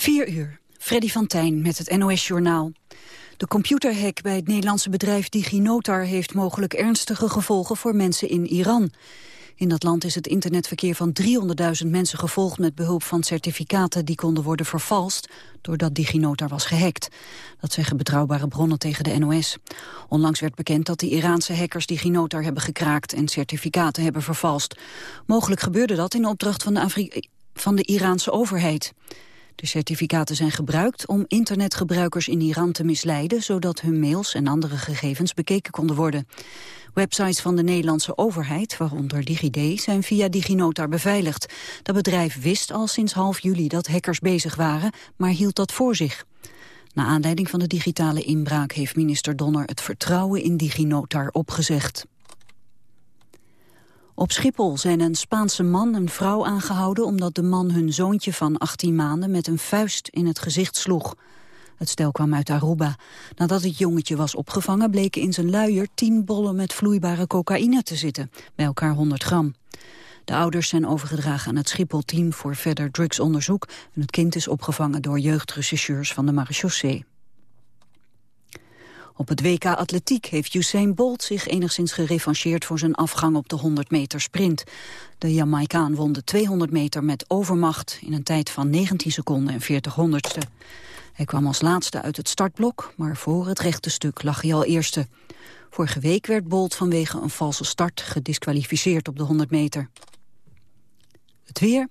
4 uur. Freddy van Tijn met het NOS-journaal. De computerhack bij het Nederlandse bedrijf DigiNotar... heeft mogelijk ernstige gevolgen voor mensen in Iran. In dat land is het internetverkeer van 300.000 mensen gevolgd... met behulp van certificaten die konden worden vervalst... doordat DigiNotar was gehackt. Dat zeggen betrouwbare bronnen tegen de NOS. Onlangs werd bekend dat de Iraanse hackers DigiNotar hebben gekraakt... en certificaten hebben vervalst. Mogelijk gebeurde dat in opdracht van de, van de Iraanse overheid. De certificaten zijn gebruikt om internetgebruikers in Iran te misleiden... zodat hun mails en andere gegevens bekeken konden worden. Websites van de Nederlandse overheid, waaronder DigiD, zijn via DigiNotar beveiligd. Dat bedrijf wist al sinds half juli dat hackers bezig waren, maar hield dat voor zich. Na aanleiding van de digitale inbraak heeft minister Donner het vertrouwen in DigiNotar opgezegd. Op Schiphol zijn een Spaanse man en vrouw aangehouden... omdat de man hun zoontje van 18 maanden met een vuist in het gezicht sloeg. Het stel kwam uit Aruba. Nadat het jongetje was opgevangen bleken in zijn luier... tien bollen met vloeibare cocaïne te zitten, bij elkaar 100 gram. De ouders zijn overgedragen aan het Schiphol-team voor verder drugsonderzoek... en het kind is opgevangen door jeugdrechercheurs van de marechaussee. Op het WK Atletiek heeft Usain Bolt zich enigszins gerevancheerd voor zijn afgang op de 100 meter sprint. De Jamaicaan won de 200 meter met overmacht in een tijd van 19 seconden en 40 honderdste. Hij kwam als laatste uit het startblok, maar voor het rechte stuk lag hij al eerste. Vorige week werd Bolt vanwege een valse start gedisqualificeerd op de 100 meter. Het weer.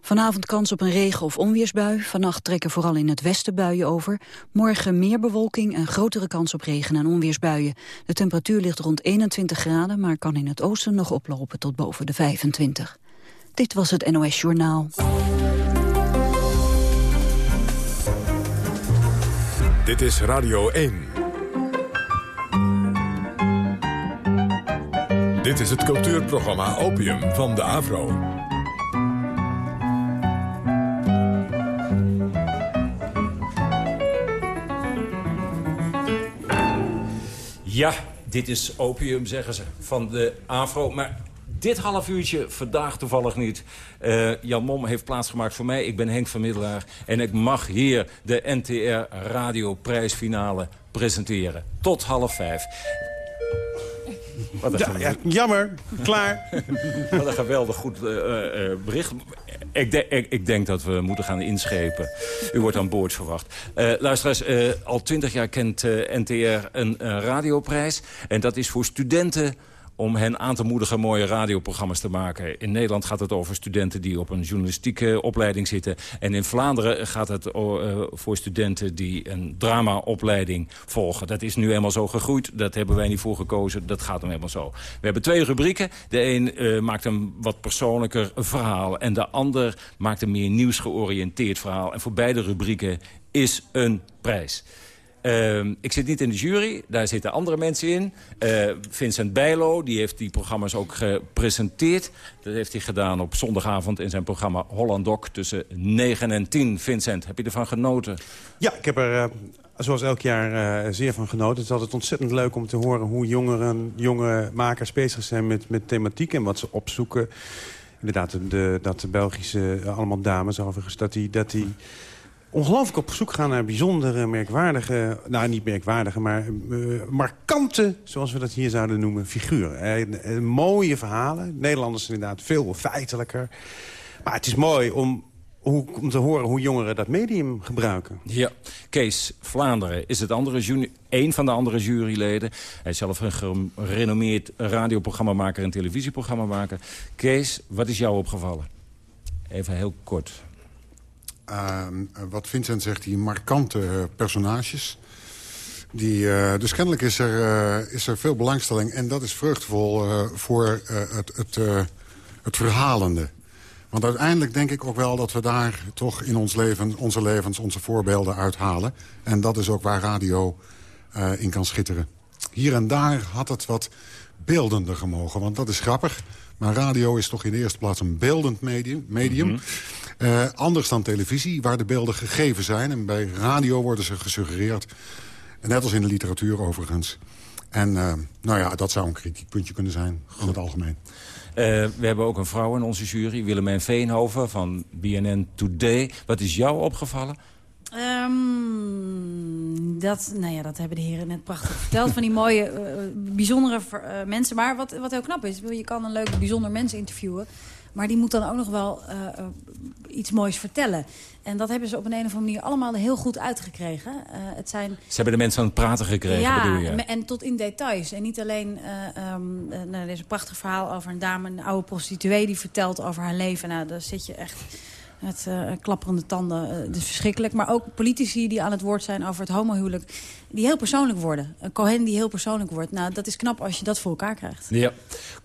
Vanavond kans op een regen- of onweersbui. Vannacht trekken vooral in het westen buien over. Morgen meer bewolking en grotere kans op regen- en onweersbuien. De temperatuur ligt rond 21 graden, maar kan in het oosten nog oplopen tot boven de 25. Dit was het NOS Journaal. Dit is Radio 1. Dit is het cultuurprogramma Opium van de AVRO. Ja, dit is opium, zeggen ze, van de AVRO. Maar dit half uurtje vandaag toevallig niet. Uh, Jan Mom heeft plaatsgemaakt voor mij. Ik ben Henk Vermiddelaar. En ik mag hier de NTR Radioprijsfinale presenteren. Tot half vijf. Wat een ja, jammer, klaar. Wat een geweldig goed uh, uh, bericht. Ik, ik, denk dat we moeten gaan inschepen. U wordt aan boord verwacht. Uh, luisteraars, al twintig jaar kent NTR een radioprijs. En dat is voor studenten om hen aan te moedigen mooie radioprogramma's te maken. In Nederland gaat het over studenten die op een journalistieke opleiding zitten. En in Vlaanderen gaat het uh, voor studenten die een dramaopleiding volgen. Dat is nu eenmaal zo gegroeid. Dat hebben wij niet voor gekozen. Dat gaat hem helemaal zo. We hebben twee rubrieken. De een uh, maakt een wat persoonlijker verhaal. En de ander maakt een meer nieuwsgeoriënteerd verhaal. En voor beide rubrieken is een prijs. Uh, ik zit niet in de jury, daar zitten andere mensen in. Uh, Vincent Bijlo, die heeft die programma's ook gepresenteerd. Dat heeft hij gedaan op zondagavond in zijn programma Holland Doc... tussen 9 en 10. Vincent, heb je ervan genoten? Ja, ik heb er uh, zoals elk jaar uh, zeer van genoten. Het is altijd ontzettend leuk om te horen hoe jongeren, jonge makers bezig zijn met, met thematiek... en wat ze opzoeken. Inderdaad, de, dat de Belgische, allemaal dames overigens, dat die... Dat die ongelooflijk op zoek gaan naar bijzondere, merkwaardige... nou, niet merkwaardige, maar uh, markante, zoals we dat hier zouden noemen, figuren. Uh, mooie verhalen. Nederlanders zijn inderdaad veel feitelijker. Maar het is mooi om, hoe, om te horen hoe jongeren dat medium gebruiken. Ja, Kees Vlaanderen is het andere een van de andere juryleden. Hij is zelf een gerenommeerd radioprogrammamaker en televisieprogrammamaker. Kees, wat is jou opgevallen? Even heel kort. Uh, wat Vincent zegt, die markante personages. Die, uh, dus kennelijk is er, uh, is er veel belangstelling. En dat is vruchtvol voor het, het, het verhalende. Want uiteindelijk denk ik ook wel dat we daar toch in ons leven, onze levens onze voorbeelden uithalen. En dat is ook waar radio in kan schitteren. Hier en daar had het wat beeldender gemogen, want dat is grappig. Maar radio is toch in de eerste plaats een beeldend medium. medium. Mm -hmm. uh, anders dan televisie, waar de beelden gegeven zijn. En bij radio worden ze gesuggereerd. Net als in de literatuur overigens. En uh, nou ja, dat zou een kritiekpuntje kunnen zijn in het algemeen. we hebben ook een vrouw in onze jury, Willemijn Veenhoven van BNN Today. Wat is jou opgevallen? Um, dat, nou ja, dat hebben de heren net prachtig verteld. Van die mooie, uh, bijzondere uh, mensen. Maar wat, wat heel knap is, je kan een leuk, bijzonder mens interviewen. Maar die moet dan ook nog wel uh, iets moois vertellen. En dat hebben ze op een, een of andere manier allemaal heel goed uitgekregen. Uh, het zijn... Ze hebben de mensen aan het praten gekregen, ja, bedoel je? en tot in details. En niet alleen... Uh, um, nou, er is een prachtig verhaal over een dame, een oude prostituee... die vertelt over haar leven. Nou, daar zit je echt met uh, klapperende tanden. Uh, dus verschrikkelijk. Maar ook politici die aan het woord zijn over het homohuwelijk. Die heel persoonlijk worden. Een Cohen die heel persoonlijk wordt. Nou, dat is knap als je dat voor elkaar krijgt. Ja.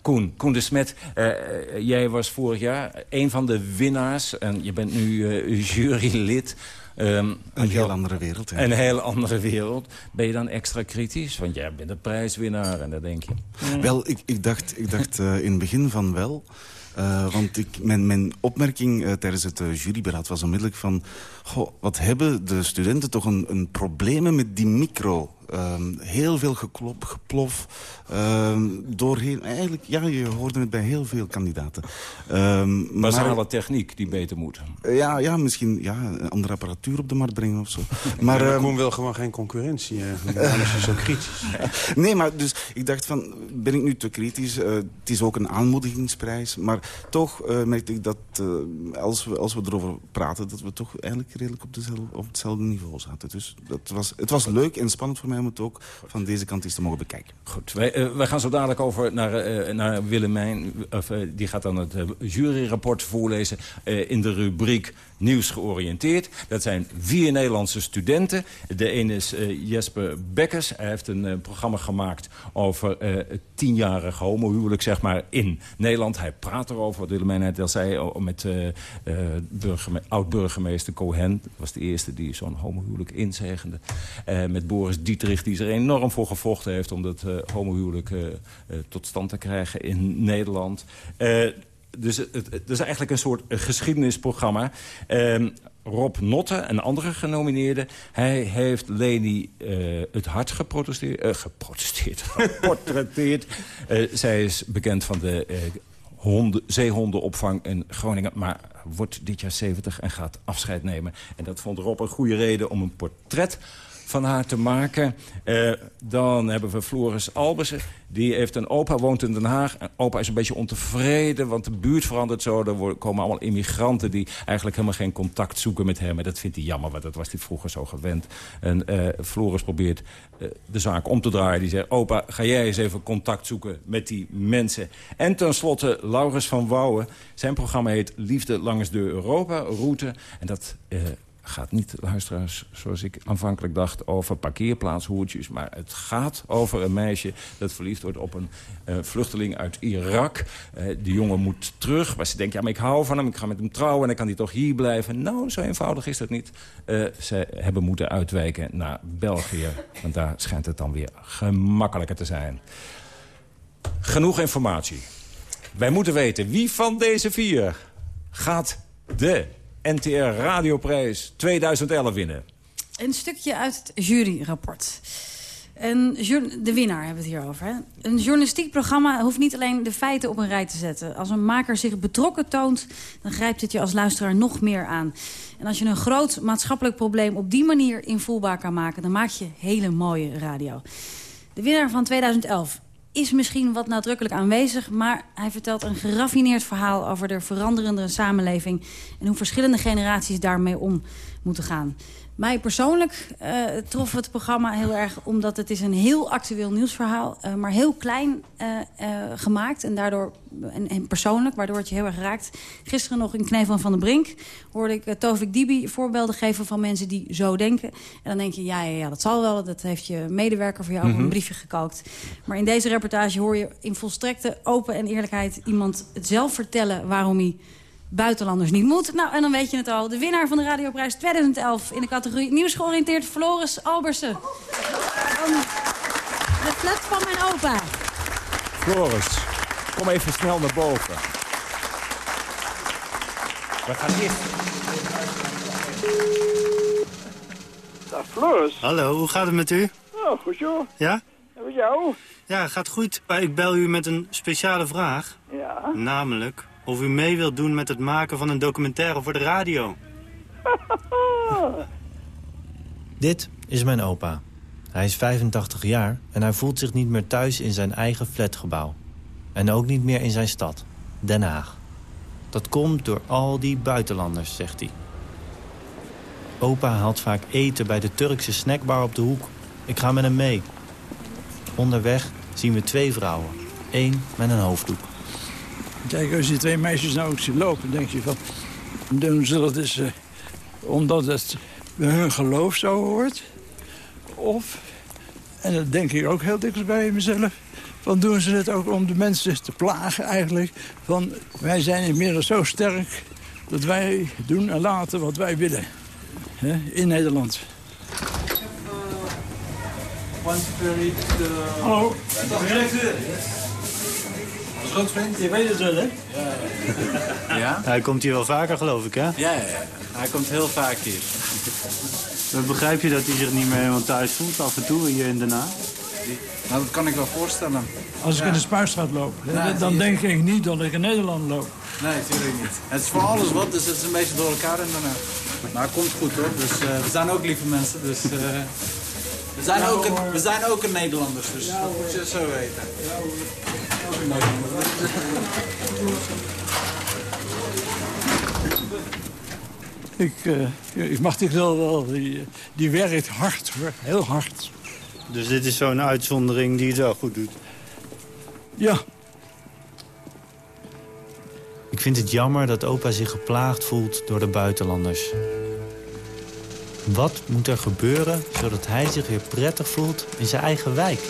Koen, Koen de Smet. Uh, jij was vorig jaar een van de winnaars. En je bent nu jurylid. Um, een heel andere wereld. Een heel andere wereld. Ben je dan extra kritisch? Want jij bent een prijswinnaar en dat denk je. Mm. Wel, ik, ik dacht, ik dacht in het begin van wel... Uh, want ik, mijn, mijn opmerking uh, tijdens het uh, juryberaad was onmiddellijk van... Goh, wat hebben de studenten toch een, een problemen met die micro? Um, heel veel geklop, geplof. Um, doorheen, eigenlijk, ja, je hoorde het bij heel veel kandidaten. Um, Basale techniek die beter moet. Ja, ja, misschien ja, een andere apparatuur op de markt brengen of zo. Maar, ja, Koen wil gewoon geen concurrentie. Anders is hij zo kritisch. nee, maar dus ik dacht van, ben ik nu te kritisch? Uh, het is ook een aanmoedigingsprijs. Maar toch uh, merkte ik dat uh, als, we, als we erover praten... dat we toch eigenlijk redelijk op, dezelfde, op hetzelfde niveau zaten. Dus dat was, het was leuk en spannend voor mij om het ook van deze kant eens te mogen bekijken. Goed, wij, uh, wij gaan zo dadelijk over naar, uh, naar Willemijn. Die gaat dan het juryrapport voorlezen in de rubriek Nieuws georiënteerd. Dat zijn vier Nederlandse studenten. De ene is Jesper Bekkers. Hij heeft een programma gemaakt over het tienjarige homohuwelijk zeg maar, in Nederland. Hij praat erover, wat Willemijn net al zei, met oud-burgemeester Cohen. Dat was de eerste die zo'n homohuwelijk inzegende. met Boris Dietrich die er enorm voor gevochten heeft... om dat homohuwelijk tot stand te krijgen in Nederland. Dus het, is eigenlijk een soort geschiedenisprogramma. Rob Notte, een andere genomineerde... hij heeft Leni het hart geprotesteerd... geprotesteerd, geportretteerd. zij is bekend van de... Honden, zeehondenopvang in Groningen. Maar wordt dit jaar 70 en gaat afscheid nemen. En dat vond Rob een goede reden om een portret van haar te maken. Uh, dan hebben we Floris Albersen. Die heeft een opa, woont in Den Haag. En opa is een beetje ontevreden, want de buurt verandert zo. Er komen allemaal immigranten die eigenlijk helemaal geen contact zoeken met hem. En dat vindt hij jammer, want dat was hij vroeger zo gewend. En uh, Floris probeert uh, de zaak om te draaien. Die zegt, opa, ga jij eens even contact zoeken met die mensen. En tenslotte Laurens van Wouwen. Zijn programma heet Liefde langs de Europa-route. En dat gaat niet, luisteraars, zoals ik aanvankelijk dacht... over parkeerplaatshoertjes, maar het gaat over een meisje... dat verliefd wordt op een uh, vluchteling uit Irak. Uh, de jongen moet terug, maar ze denkt, ja, maar ik hou van hem... ik ga met hem trouwen en dan kan hij toch hier blijven. Nou, zo eenvoudig is dat niet. Uh, ze hebben moeten uitwijken naar België, want daar schijnt het dan weer gemakkelijker te zijn. Genoeg informatie. Wij moeten weten wie van deze vier gaat de NTR Radioprijs 2011 winnen? Een stukje uit het juryrapport. Een, de winnaar hebben we het hier over. Een journalistiek programma hoeft niet alleen de feiten op een rij te zetten. Als een maker zich betrokken toont, dan grijpt het je als luisteraar nog meer aan. En als je een groot maatschappelijk probleem op die manier invoelbaar kan maken... dan maak je hele mooie radio. De winnaar van 2011 is misschien wat nadrukkelijk aanwezig... maar hij vertelt een geraffineerd verhaal over de veranderende samenleving... en hoe verschillende generaties daarmee om moeten gaan. Mij persoonlijk uh, trof het programma heel erg... omdat het is een heel actueel nieuwsverhaal... Uh, maar heel klein uh, gemaakt en daardoor en, en, persoonlijk... waardoor het je heel erg raakt. Gisteren nog in Knevel van de Brink... hoorde ik Tovik Dibi voorbeelden geven van mensen die zo denken. En dan denk je, ja, ja, ja dat zal wel. Dat heeft je medewerker voor jou mm -hmm. op een briefje gekookt. Maar in deze reportage hoor je in volstrekte open en eerlijkheid... iemand het zelf vertellen waarom hij buitenlanders niet moet. Nou, en dan weet je het al. De winnaar van de Radioprijs 2011 in de categorie Nieuws georiënteerd Floris Albersen. Van de flat van mijn opa. Floris, kom even snel naar boven. We gaan eerst... Dag Floris. Hallo, hoe gaat het met u? Oh, goed joh. Ja? En met jou? Ja, gaat goed. Maar ik bel u met een speciale vraag. Ja? Namelijk of u mee wilt doen met het maken van een documentaire voor de radio. Dit is mijn opa. Hij is 85 jaar en hij voelt zich niet meer thuis in zijn eigen flatgebouw. En ook niet meer in zijn stad, Den Haag. Dat komt door al die buitenlanders, zegt hij. Opa haalt vaak eten bij de Turkse snackbar op de hoek. Ik ga met hem mee. Onderweg zien we twee vrouwen. Eén met een hoofddoek. Kijk, als je twee meisjes nou ook ziet lopen, denk je van... doen ze dat eh, omdat het bij hun geloof zo hoort? Of, en dat denk ik ook heel dikwijls bij mezelf... van doen ze het ook om de mensen te plagen eigenlijk... van wij zijn inmiddels zo sterk dat wij doen en laten wat wij willen. Hè, in Nederland. Hallo. Groot je weet het wel, hè? Ja. Hij komt hier wel vaker, geloof ik, hè? Ja, ja, ja. Hij komt heel vaak hier. Begrijp je dat hij zich niet meer helemaal thuis voelt af en toe hier in Den Haag? Nou, dat kan ik wel voorstellen. Als ik in de Spuistraat loop, dan denk ik niet dat ik in Nederland loop. Nee, natuurlijk niet. Het is voor alles wat, dus het is een beetje door elkaar in Den Haag. Maar het komt goed, hoor. Dus eh, we zijn ook lieve mensen, dus... eh, we, zijn ook een, we zijn ook een Nederlanders, dus dat moet je zo weten. Ik, eh, ik mag dit wel wel. Die, die werkt hard hoor, heel hard. Dus dit is zo'n uitzondering die het wel goed doet? Ja. Ik vind het jammer dat opa zich geplaagd voelt door de buitenlanders. Wat moet er gebeuren zodat hij zich weer prettig voelt in zijn eigen wijk?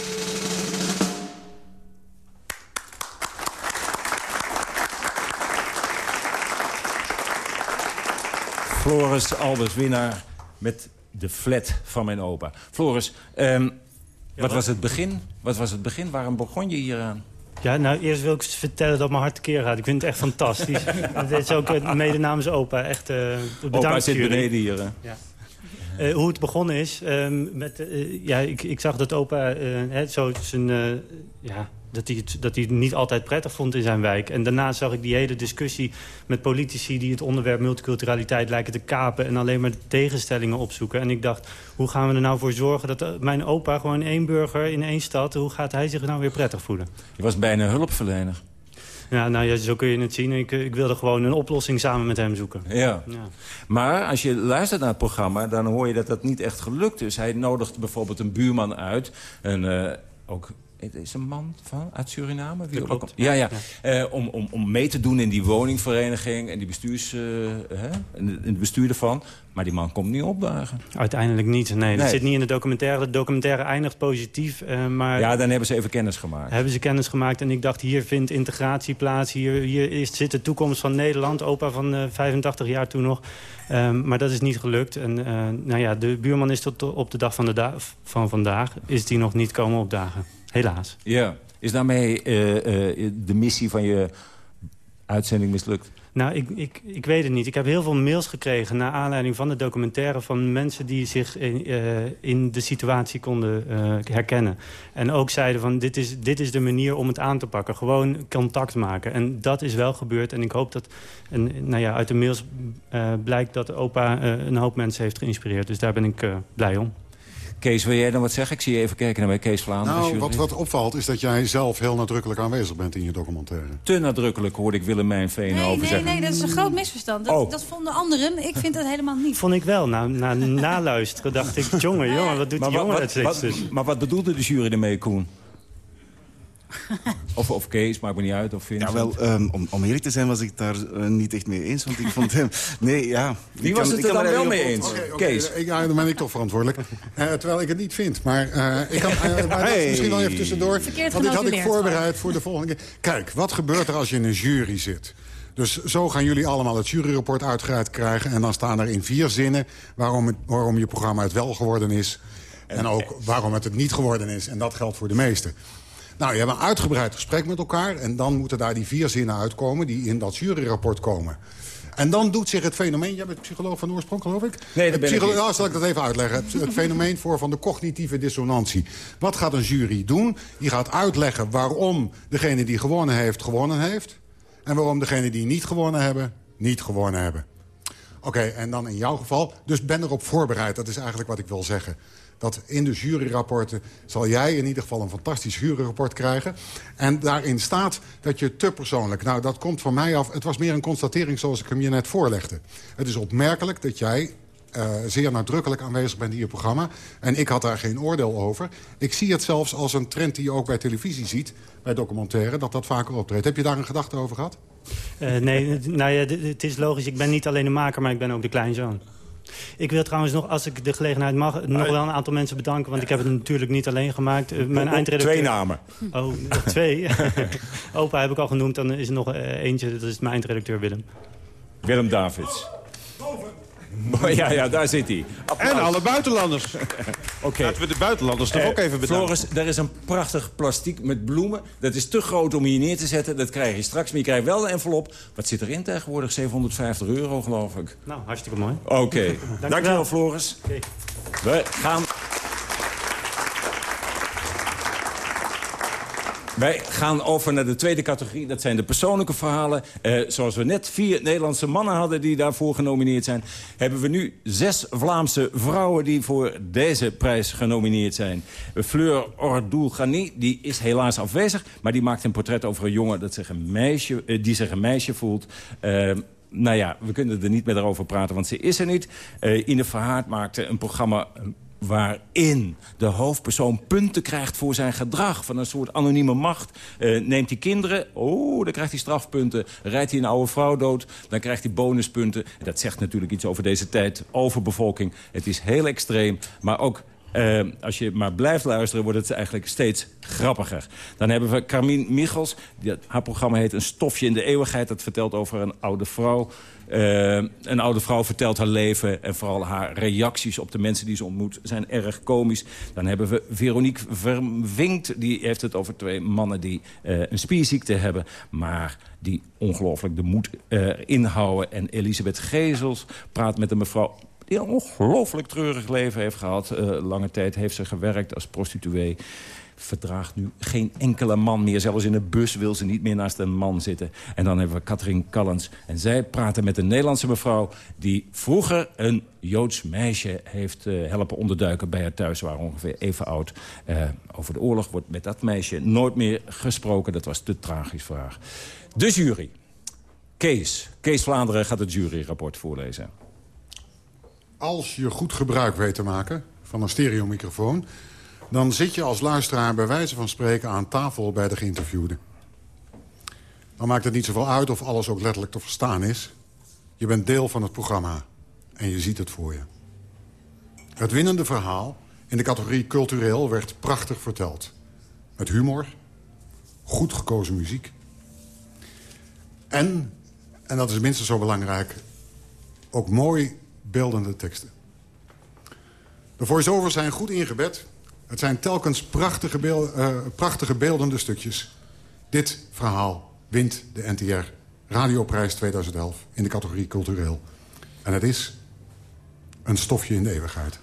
Floris Albers, winnaar met de flat van mijn opa. Floris, ehm, wat was het begin? Wat was het begin? Waarom begon je hier aan? Ja, nou, eerst wil ik vertellen dat mijn hart tekeer gaat. Ik vind het echt fantastisch. Dit is ook eh, mede namens opa. Echt, eh bedankt Opa zit jullie. beneden hier. hè? Ja. Eh, hoe het begonnen is, ehm, met, eh, ja, ik, ik zag dat opa eh, zo zijn, ja, dat, hij het, dat hij niet altijd prettig vond in zijn wijk. En daarna zag ik die hele discussie met politici die het onderwerp multiculturaliteit lijken te kapen en alleen maar tegenstellingen opzoeken. En ik dacht, hoe gaan we er nou voor zorgen dat mijn opa gewoon één burger in één stad, hoe gaat hij zich nou weer prettig voelen? Je was bijna hulpverlener. Ja, nou ja, zo kun je het zien. Ik, eh, ik wilde gewoon een oplossing samen met hem zoeken. Ja. Ja. Maar als je luistert naar het programma, dan hoor je dat dat niet echt gelukt is. Hij nodigt bijvoorbeeld een buurman uit. En eh, ook het is een man van, uit Suriname? Wie ook-. Ja, ja. Ja. Eh, om, om, om mee te doen in die woningvereniging en die bestuurs, eh, hè, en het bestuur ervan. Maar die man komt niet opdagen. Uiteindelijk niet, nee. Dat Nee. zit niet in de documentaire. De documentaire eindigt positief, eh, maar... Ja, dan hebben ze even kennis gemaakt. hebben ze kennis gemaakt en ik dacht, hier vindt integratie plaats. Hier, hier is, zit de toekomst van Nederland. Opa van eh, 85 jaar toen nog. Ehm, maar dat is niet gelukt. En eh, nou ja, de buurman is tot op de dag van, de da- van vandaag... is die nog niet komen opdagen. Helaas. Ja. Is daarmee eh, eh, de missie van je uitzending mislukt? Nou, ik, ik, ik weet het niet. Ik heb heel veel mails gekregen... naar aanleiding van de documentaire... van mensen die zich in, eh, in de situatie konden herkennen. En ook zeiden van, dit is, dit is de manier om het aan te pakken. Gewoon contact maken. En dat is wel gebeurd. En ik hoop dat... En, nou ja, uit de mails blijkt dat opa een hoop mensen heeft geïnspireerd. Dus daar ben ik blij om. Kees, wil jij dan wat zeggen? Ik zie je even kijken naar mij, Kees Vlaanderen. Nou, wat, wat opvalt is dat jij zelf heel nadrukkelijk aanwezig bent in je documentaire. Te nadrukkelijk hoorde ik Willemijn Veenhoven Nee, nee, zeggen. nee, dat is een groot misverstand. Dat, Oh. dat vonden anderen. Ik vind dat helemaal niet. Vond ik wel. Na, na naluisteren dacht ik, jongen, jongen, wat doet Maar die jongen wat, maar wat bedoelde de jury ermee, Koen? of, of Kees, maakt me niet uit. Of Vincent. Ja, wel, ehm, om, om eerlijk te zijn was ik daar eh, niet echt mee eens. Want ik vond hem... Nee, ja. Wie ik was kan- het ik er kan dan er wel mee eens? Kees. ik- ja, dan ben ik toch verantwoordelijk. Eh, terwijl ik het niet vind. Maar eh, ik kan, eh, maar Hey. misschien wel even tussendoor. Verkeerd Want dit had ik voorbereid voor de volgende keer. Kijk, wat gebeurt er als je in een jury zit? Dus zo gaan jullie allemaal het juryrapport uitgereikt krijgen. En dan staan er in vier zinnen waarom, het, waarom je programma het wel geworden is. En ook waarom het het niet geworden is. En dat geldt voor de meesten. Nou, je hebt een uitgebreid gesprek met elkaar. En dan moeten daar die vier zinnen uitkomen die in dat juryrapport komen. En dan doet zich het fenomeen... Jij bent psycholoog van oorsprong, geloof ik? Nee, dat ben ik. Nou, zal ik dat even uitleggen. Het, het fenomeen voor van de cognitieve dissonantie. Wat gaat een jury doen? Die gaat uitleggen waarom degene die gewonnen heeft, gewonnen heeft. En waarom degene die niet gewonnen hebben, niet gewonnen hebben. Oké, en dan in jouw geval. Dus ben erop voorbereid. Dat is eigenlijk wat ik wil zeggen dat in de juryrapporten zal jij in ieder geval een fantastisch juryrapport krijgen. En daarin staat dat je te persoonlijk... Nou, dat komt van mij af. Het was meer een constatering zoals ik hem je net voorlegde. Het is opmerkelijk dat jij uh, zeer nadrukkelijk aanwezig bent in je programma. En ik had daar geen oordeel over. Ik zie het zelfs als een trend die je ook bij televisie ziet, bij documentaire, dat dat vaker optreedt. Heb je daar een gedachte over gehad? Uh, nee, nou ja, het is logisch. Ik ben niet alleen de maker, maar ik ben ook de kleinzoon. Ik wil trouwens nog, als ik de gelegenheid mag... nog wel een aantal mensen bedanken. Want ik heb het natuurlijk niet alleen gemaakt. Eh, mijn eindredacteur... Twee namen. Oh, twee. Opa heb ik al genoemd. Dan is er nog eentje. Dat is mijn eindredacteur Willem. Willem Davids. Ja, ja, daar zit hij. En alle buitenlanders. Oké. Laten we de buitenlanders toch ook even bedanken. Floris, er is een prachtig plastiek met bloemen. Dat is te groot om hier neer te zetten. Dat krijg je straks. Maar je krijgt wel de envelop. Wat zit erin tegenwoordig? 750 euro, geloof ik. Nou, hartstikke mooi. Oké. Dankjewel, Dankjewel Floris. Okay. We gaan... Wij gaan over naar de tweede categorie. Dat zijn de persoonlijke verhalen. Eh, zoals we net vier Nederlandse mannen hadden die daarvoor genomineerd zijn... hebben we nu zes Vlaamse vrouwen die voor deze prijs genomineerd zijn. Fleur Ordoul-Gani, die is helaas afwezig... maar die maakt een portret over een jongen dat zich een meisje, eh, die zich een meisje voelt... Uh, nou ja, we kunnen er niet meer over praten, want ze is er niet. Uh, Ine Verhaard maakte een programma waarin de hoofdpersoon punten krijgt voor zijn gedrag... van een soort anonieme macht. Uh, neemt hij kinderen, oh, dan krijgt hij strafpunten. Rijdt hij een oude vrouw dood, dan krijgt hij bonuspunten. En dat zegt natuurlijk iets over deze tijd, over bevolking. Het is heel extreem, maar ook uh, als je maar blijft luisteren, wordt het eigenlijk steeds grappiger. Dan hebben we Carmien Michels. Die, haar programma heet Een stofje in de eeuwigheid. Dat vertelt over een oude vrouw uh, een oude vrouw vertelt haar leven en vooral haar reacties op de mensen die ze ontmoet zijn erg komisch. Dan hebben we Veronique Verwinkt. Die heeft het over twee mannen die uh, een spierziekte hebben, maar die ongelooflijk de moed uh, inhouden. En Elisabeth Gezels praat met een mevrouw die een ongelooflijk treurig leven heeft gehad. lange tijd heeft ze gewerkt als prostituee verdraagt nu geen enkele man meer. Zelfs in een bus wil ze niet meer naast een man zitten. En dan hebben we Katrien Callens. En zij praten met een Nederlandse mevrouw... die vroeger een Joods meisje heeft uh, helpen onderduiken bij haar thuis. waren ongeveer even oud. Uh, over de oorlog wordt met dat meisje nooit meer gesproken. Dat was te tragisch voor haar. De jury. Kees. Kees Vlaanderen gaat het juryrapport voorlezen. Als je goed gebruik weet te maken van een stereomicrofoon dan zit je als luisteraar bij wijze van spreken aan tafel bij de geïnterviewde. Dan maakt het niet zoveel uit of alles ook letterlijk te verstaan is. Je bent deel van het programma en je ziet het voor je. Het winnende verhaal in de categorie cultureel werd prachtig verteld. Met humor, goed gekozen muziek. En, en dat is minstens zo belangrijk, ook mooi beeldende teksten. De voice-overs zijn goed ingebed het zijn telkens prachtige, beeld, uh, prachtige beeldende stukjes. Dit verhaal wint de NTR Radioprijs 2011 in de categorie cultureel. En het is een stofje in de eeuwigheid.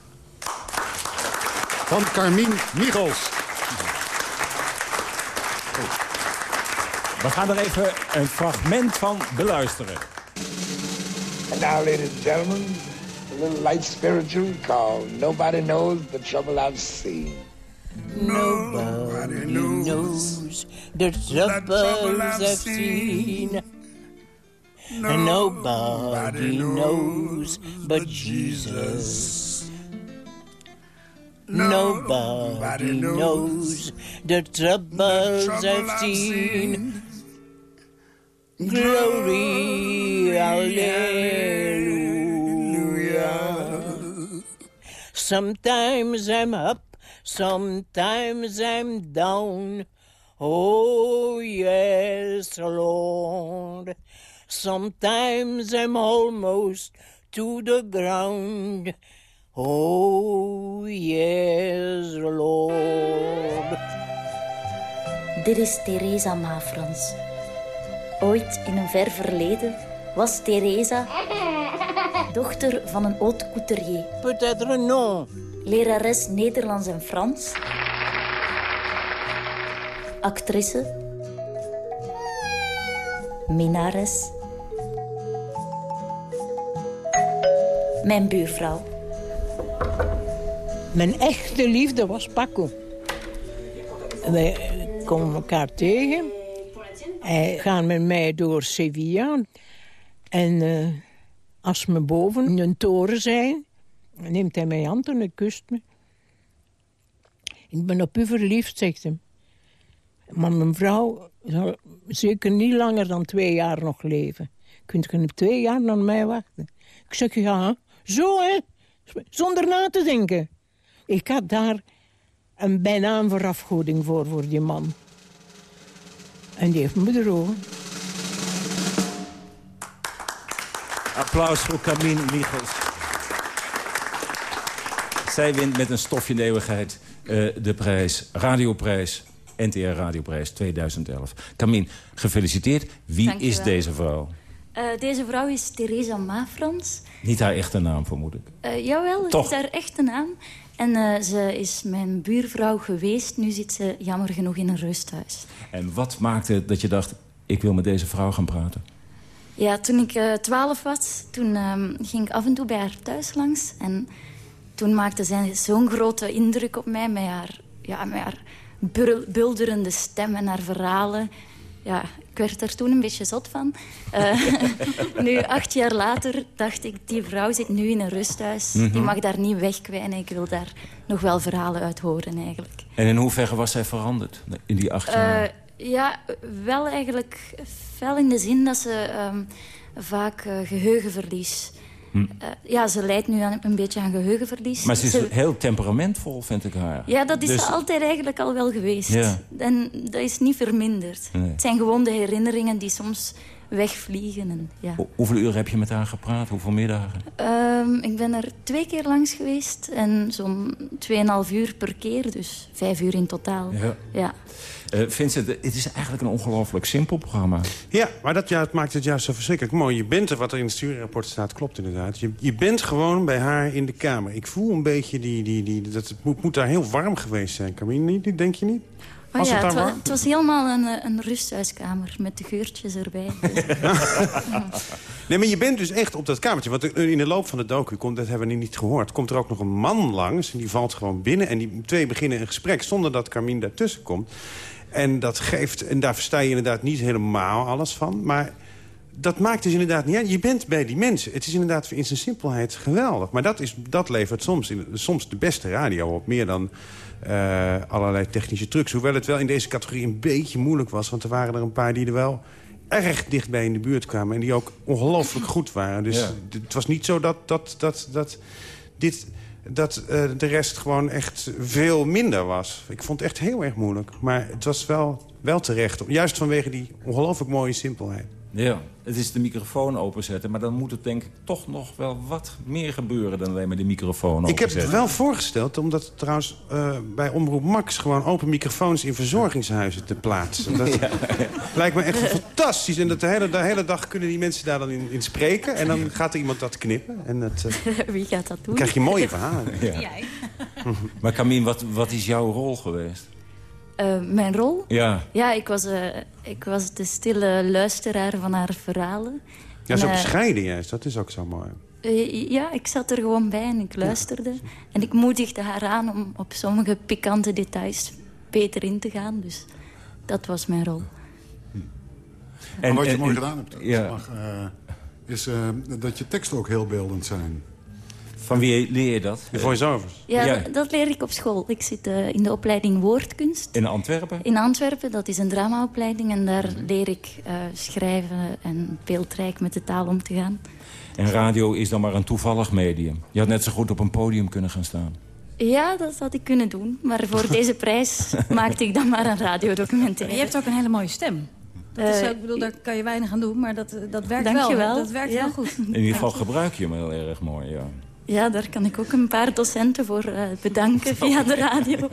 Van Carmien Michels. We gaan er even een fragment van beluisteren. And now, ladies and gentlemen, little light spiritual called Nobody Knows the Trouble I've Seen. Nobody Nobody knows the troubles I've seen. Nobody knows but Jesus. Nobody knows the troubles I've seen. Glory, hallelujah. Sometimes I'm up, sometimes I'm down. Oh, yes, Lord. Sometimes I'm almost to the ground. Oh, yes, Lord. Dit is Theresa Mafrans. Ooit in een ver verleden was Theresa, dochter van een haute couturier. Peut-être non. Lerares Nederlands en Frans. Actrice. Minares. Mijn buurvrouw. Mijn echte liefde was Paco. Wij komen elkaar tegen. Hij gaat met mij door Sevilla. En eh, als we boven in een toren zijn, neemt hij mij hand en kust me. Ik ben op u verliefd, zegt hij. Maar mijn vrouw zal zeker niet langer dan twee jaar nog leven. Kunt nog twee jaar naar mij wachten? Ik zeg, ja, zo hè, zonder na te denken. Ik had daar een bijnaam verafgoding voor, voor die man. En die heeft me bedrogen. Applaus voor Camille Michels. Zij wint met een stofje in de eeuwigheid eh, de prijs, radioprijs, NTR Radioprijs 2011. Camille, gefeliciteerd. Wie Dank is deze vrouw? Eh, deze vrouw is Theresa Mafrans. Niet haar echte naam, vermoed ik. Eh, jawel, het Toch? is haar echte naam. En ze is mijn buurvrouw geweest. Nu zit ze jammer genoeg in een rusthuis. En wat maakte dat je dacht, ik wil met deze vrouw gaan praten? Ja, toen ik eh, twaalf was, toen ehm, ging ik af en toe bij haar thuis langs. En toen maakte zij zo'n grote indruk op mij met haar, ja, met haar bul- bulderende stem en haar verhalen. Ja, ik werd er toen een beetje zot van. Eh, nu, acht jaar later, dacht ik, die vrouw zit nu in een rusthuis. Die Mhm. mag daar niet wegkwijnen. Ik wil daar nog wel verhalen uit horen, eigenlijk. En in hoeverre was zij veranderd in die acht jaar? Eh, ja, wel eigenlijk fel in de zin dat ze ehm, vaak eh, geheugenverlies... Hm. Eh, ja, ze lijdt nu aan, een beetje aan geheugenverlies. maar ze is Ze- heel temperamentvol, vind ik haar. ja, dat is Dus- ze altijd eigenlijk al wel geweest. Ja. En dat is niet verminderd. Nee. Het zijn gewoon de herinneringen die soms wegvliegen. En, ja. Ho- Hoeveel uur heb je met haar gepraat? Hoeveel middagen? Ehm, ik ben er twee keer langs geweest. En zo'n 2,5 uur per keer. Dus vijf uur in totaal. Ja. ja. Eh, Vincent, het is eigenlijk een ongelooflijk simpel programma. Ja, maar dat ja, het maakt het juist zo verschrikkelijk mooi. Je bent er, wat er in het studierapport staat, klopt inderdaad. Je, je bent gewoon bij haar in de kamer. Ik voel een beetje die... die, die dat het moet, moet daar heel warm geweest zijn, Camille. Niet, denk je niet? Oh Was ja, het het, wa- was helemaal een, eh, een rusthuiskamer met de geurtjes erbij. Nee, maar je bent dus echt op dat kamertje. Want in de loop van de docu, komt, dat hebben we niet gehoord... komt er ook nog een man langs en die valt gewoon binnen. En die twee beginnen een gesprek zonder dat Carmine daartussen komt. En dat geeft... En daar versta je inderdaad niet helemaal alles van. Maar dat maakt dus inderdaad niet uit. Je bent bij die mensen. Het is inderdaad in zijn simpelheid geweldig. Maar dat, is, dat levert soms, in, soms de beste radio op. Meer dan eh, allerlei technische trucs. Hoewel het wel in deze categorie een beetje moeilijk was. Want er waren er een paar die er wel erg dichtbij in de buurt kwamen. En die ook ongelooflijk goed waren. Dus Ja. het was niet zo dat, dat, dat, dat, dit, dat eh, de rest gewoon echt veel minder was. Ik vond het echt heel erg moeilijk. Maar het was wel, wel terecht. Juist vanwege die ongelooflijk mooie simpelheid. Ja, het is de microfoon openzetten. Maar dan moet het denk ik toch nog wel wat meer gebeuren... dan alleen maar de microfoon Ik heb openzetten. het wel voorgesteld, omdat trouwens eh, bij Omroep Max... gewoon open microfoons in verzorgingshuizen te plaatsen. Dat lijkt me echt fantastisch. En dat de hele, de hele dag kunnen die mensen daar dan in, in spreken. En dan gaat er iemand dat knippen. En dat, eh, Wie gaat dat doen? dan krijg je mooie verhalen. Ja. Maar Camille, wat, wat is jouw rol geweest? Eh, mijn rol? Ja. Ja, ik was, eh, ik was de stille luisteraar van haar verhalen. Ja, zo eh, bescheiden juist. Dat is ook zo mooi. eh, ja, ik zat er gewoon bij en ik luisterde. En ik moedigde haar aan om op sommige pikante details beter in te gaan. Dus dat was mijn rol. En, wat je en- mooi en- gedaan hebt, ja. mag, eh, is eh, dat je teksten ook heel beeldend zijn. Van wie leer je dat? De voice-overs. Ja, Ja. Dat, leer ik op school. Ik zit eh, in de opleiding Woordkunst. In Antwerpen? In Antwerpen, dat is een dramaopleiding. En daar leer ik eh, schrijven en beeldrijk met de taal om te gaan. En radio is dan maar een toevallig medium. Je had net zo goed op een podium kunnen gaan staan. Ja, dat had ik kunnen doen. Maar voor deze prijs maakte ik dan maar een radiodocumentaire. Je hebt ook een hele mooie stem. Dat is, Eh, ook- ik bedoel, daar kan je weinig aan doen, maar dat, dat werkt Dank wel. je wel. Dat werkt Ja. wel goed. In ieder geval gebruik je hem heel erg mooi, ja. Ja, daar kan ik ook een paar docenten voor uh, bedanken via de radio.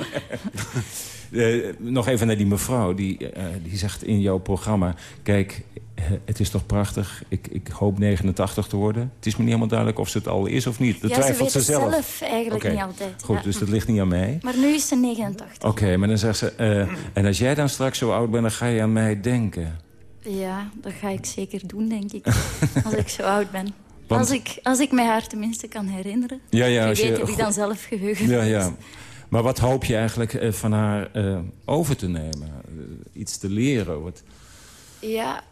Uh, nog even naar die mevrouw. Die, uh, die zegt in jouw programma... Kijk, het is toch prachtig. Ik, ik hoop 89 te worden. Het is me niet helemaal duidelijk of ze het al is of niet. Dat ja, twijfelt ze ze zelf. zelf eigenlijk okay. niet altijd. Goed, ja. dus dat ligt niet aan mij. Maar nu is ze 89. Oké, okay, maar dan zegt ze... En als jij dan straks zo oud bent, dan ga je aan mij denken. Ja, dat ga ik zeker doen, denk ik. als ik zo oud ben. Want... Als, ik, als ik mij haar tenminste kan herinneren. Ja, ja, als weet je... heb ik dan zelf geheugen. Ja, ja. Maar wat hoop je eigenlijk uh, van haar uh, over te nemen? Uh, iets te leren? Wat... Ja,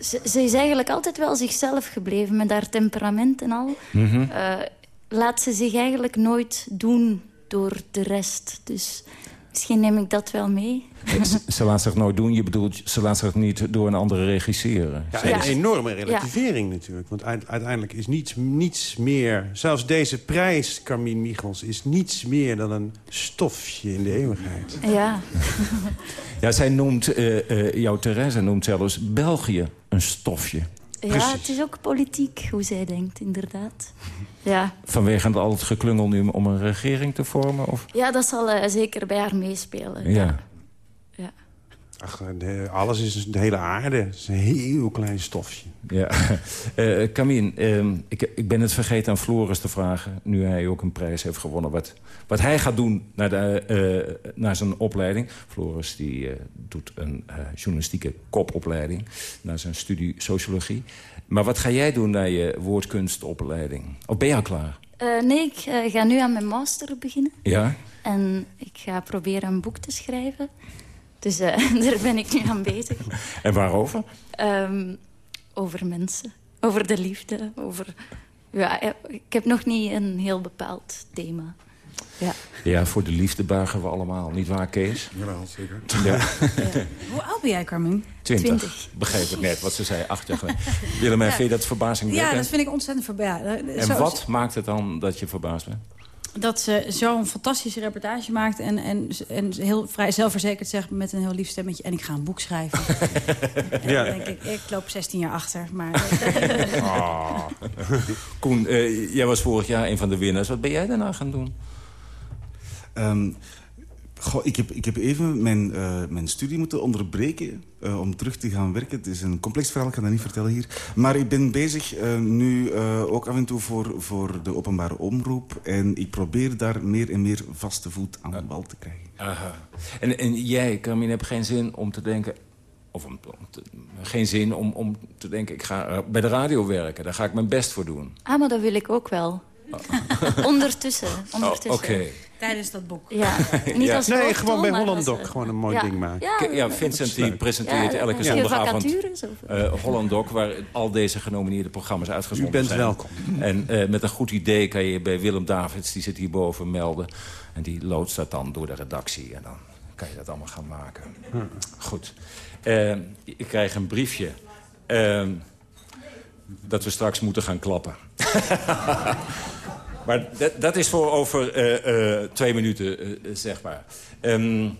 ze, ze, is eigenlijk altijd wel zichzelf gebleven. Met haar temperament en al. Mm -hmm. laat ze zich eigenlijk nooit doen door de rest. Dus misschien neem ik dat wel mee. ze, laat zich nooit doen. Je bedoelt, ze laat zich niet door een andere regisseren. Ja, een enorme relativering ja. natuurlijk. Want uiteindelijk is niets, niets meer... Zelfs deze prijs, Carmien Michels, is niets meer dan een stofje in de eeuwigheid. Ja. ja, zij noemt, uh, uh, jouw Therese noemt zelfs België een stofje. Ja, Precies. het is ook politiek hoe zij denkt, inderdaad. Ja. Vanwege al het geklungel nu om een regering te vormen? Of? Ja, dat zal uh, zeker bij haar meespelen. Ja. ja. Ach, de, alles is de hele aarde. Het is een heel klein stofje. Ja. Uh, Camien, uh, ik, ik ben het vergeten aan Floris te vragen... nu hij ook een prijs heeft gewonnen. Wat, wat hij gaat doen naar, de, uh, naar zijn opleiding. Floris die, doet een journalistieke kopopleiding... naar zijn studie sociologie. Maar wat ga jij doen naar je woordkunstopleiding? Of ben je al klaar? nee, ik ga nu aan mijn master beginnen. Ja? En ik ga proberen een boek te schrijven... Dus uh, daar ben ik nu aan bezig. En waarover? Um, over mensen. Over de liefde. Over... Ja, ik heb nog niet een heel bepaald thema. Ja, ja voor de liefde buigen we allemaal. Niet waar, Kees? Ja, zeker. Ja. Ja. Hoe oud ben jij, Carmen? Twintig. Begreep ik net wat ze zei. Acht jaar geleden. Willemijn, ja. vind je dat verbazingwekkend? Ja, dat vind ik ontzettend verbazingwekkend. En Zo wat maakt het dan dat je verbaasd bent? Dat ze zo'n fantastische reportage maakt... En, en, en heel vrij zelfverzekerd zegt met een heel lief stemmetje... en ik ga een boek schrijven. ja. dan denk ik, ik loop 16 jaar achter. Maar... oh. Koen, uh, jij was vorig jaar een van de winnaars. Wat ben jij daarna gaan doen? Um, Goh, ik, heb, ik heb even mijn, uh, mijn studie moeten onderbreken uh, om terug te gaan werken. Het is een complex verhaal, ik kan dat niet vertellen hier. Maar ik ben bezig uh, nu ook af en toe voor, voor de openbare omroep. En ik probeer daar meer en meer vaste voet aan de wal te krijgen. Aha. En, en jij, Carmine, hebt geen zin om te denken... Of om, om te, geen zin om, om te denken, ik ga bij de radio werken. Daar ga ik mijn best voor doen. Ah, maar dat wil ik ook wel. Oh. ondertussen. ondertussen. Oh, Oké. Okay. Tijdens dat boek. Ja. Niet ja. als nee, gewoon bij Holland Doc. Gewoon een mooi ja. ding maken. Ja, ja, Vincent die presenteert ja, elke ja, zondagavond uh, Holland Doc... waar al deze genomineerde programma's uitgezonden zijn. U bent zijn. welkom. En uh, met een goed idee kan je bij Willem Davids, die zit hierboven, melden. En die loodst dat dan door de redactie. En dan kan je dat allemaal gaan maken. Hm. Goed. Uh, ik krijg een briefje... dat we straks moeten gaan klappen. Maar dat, dat, is voor over uh, uh, twee minuten, uh, zeg maar. Um,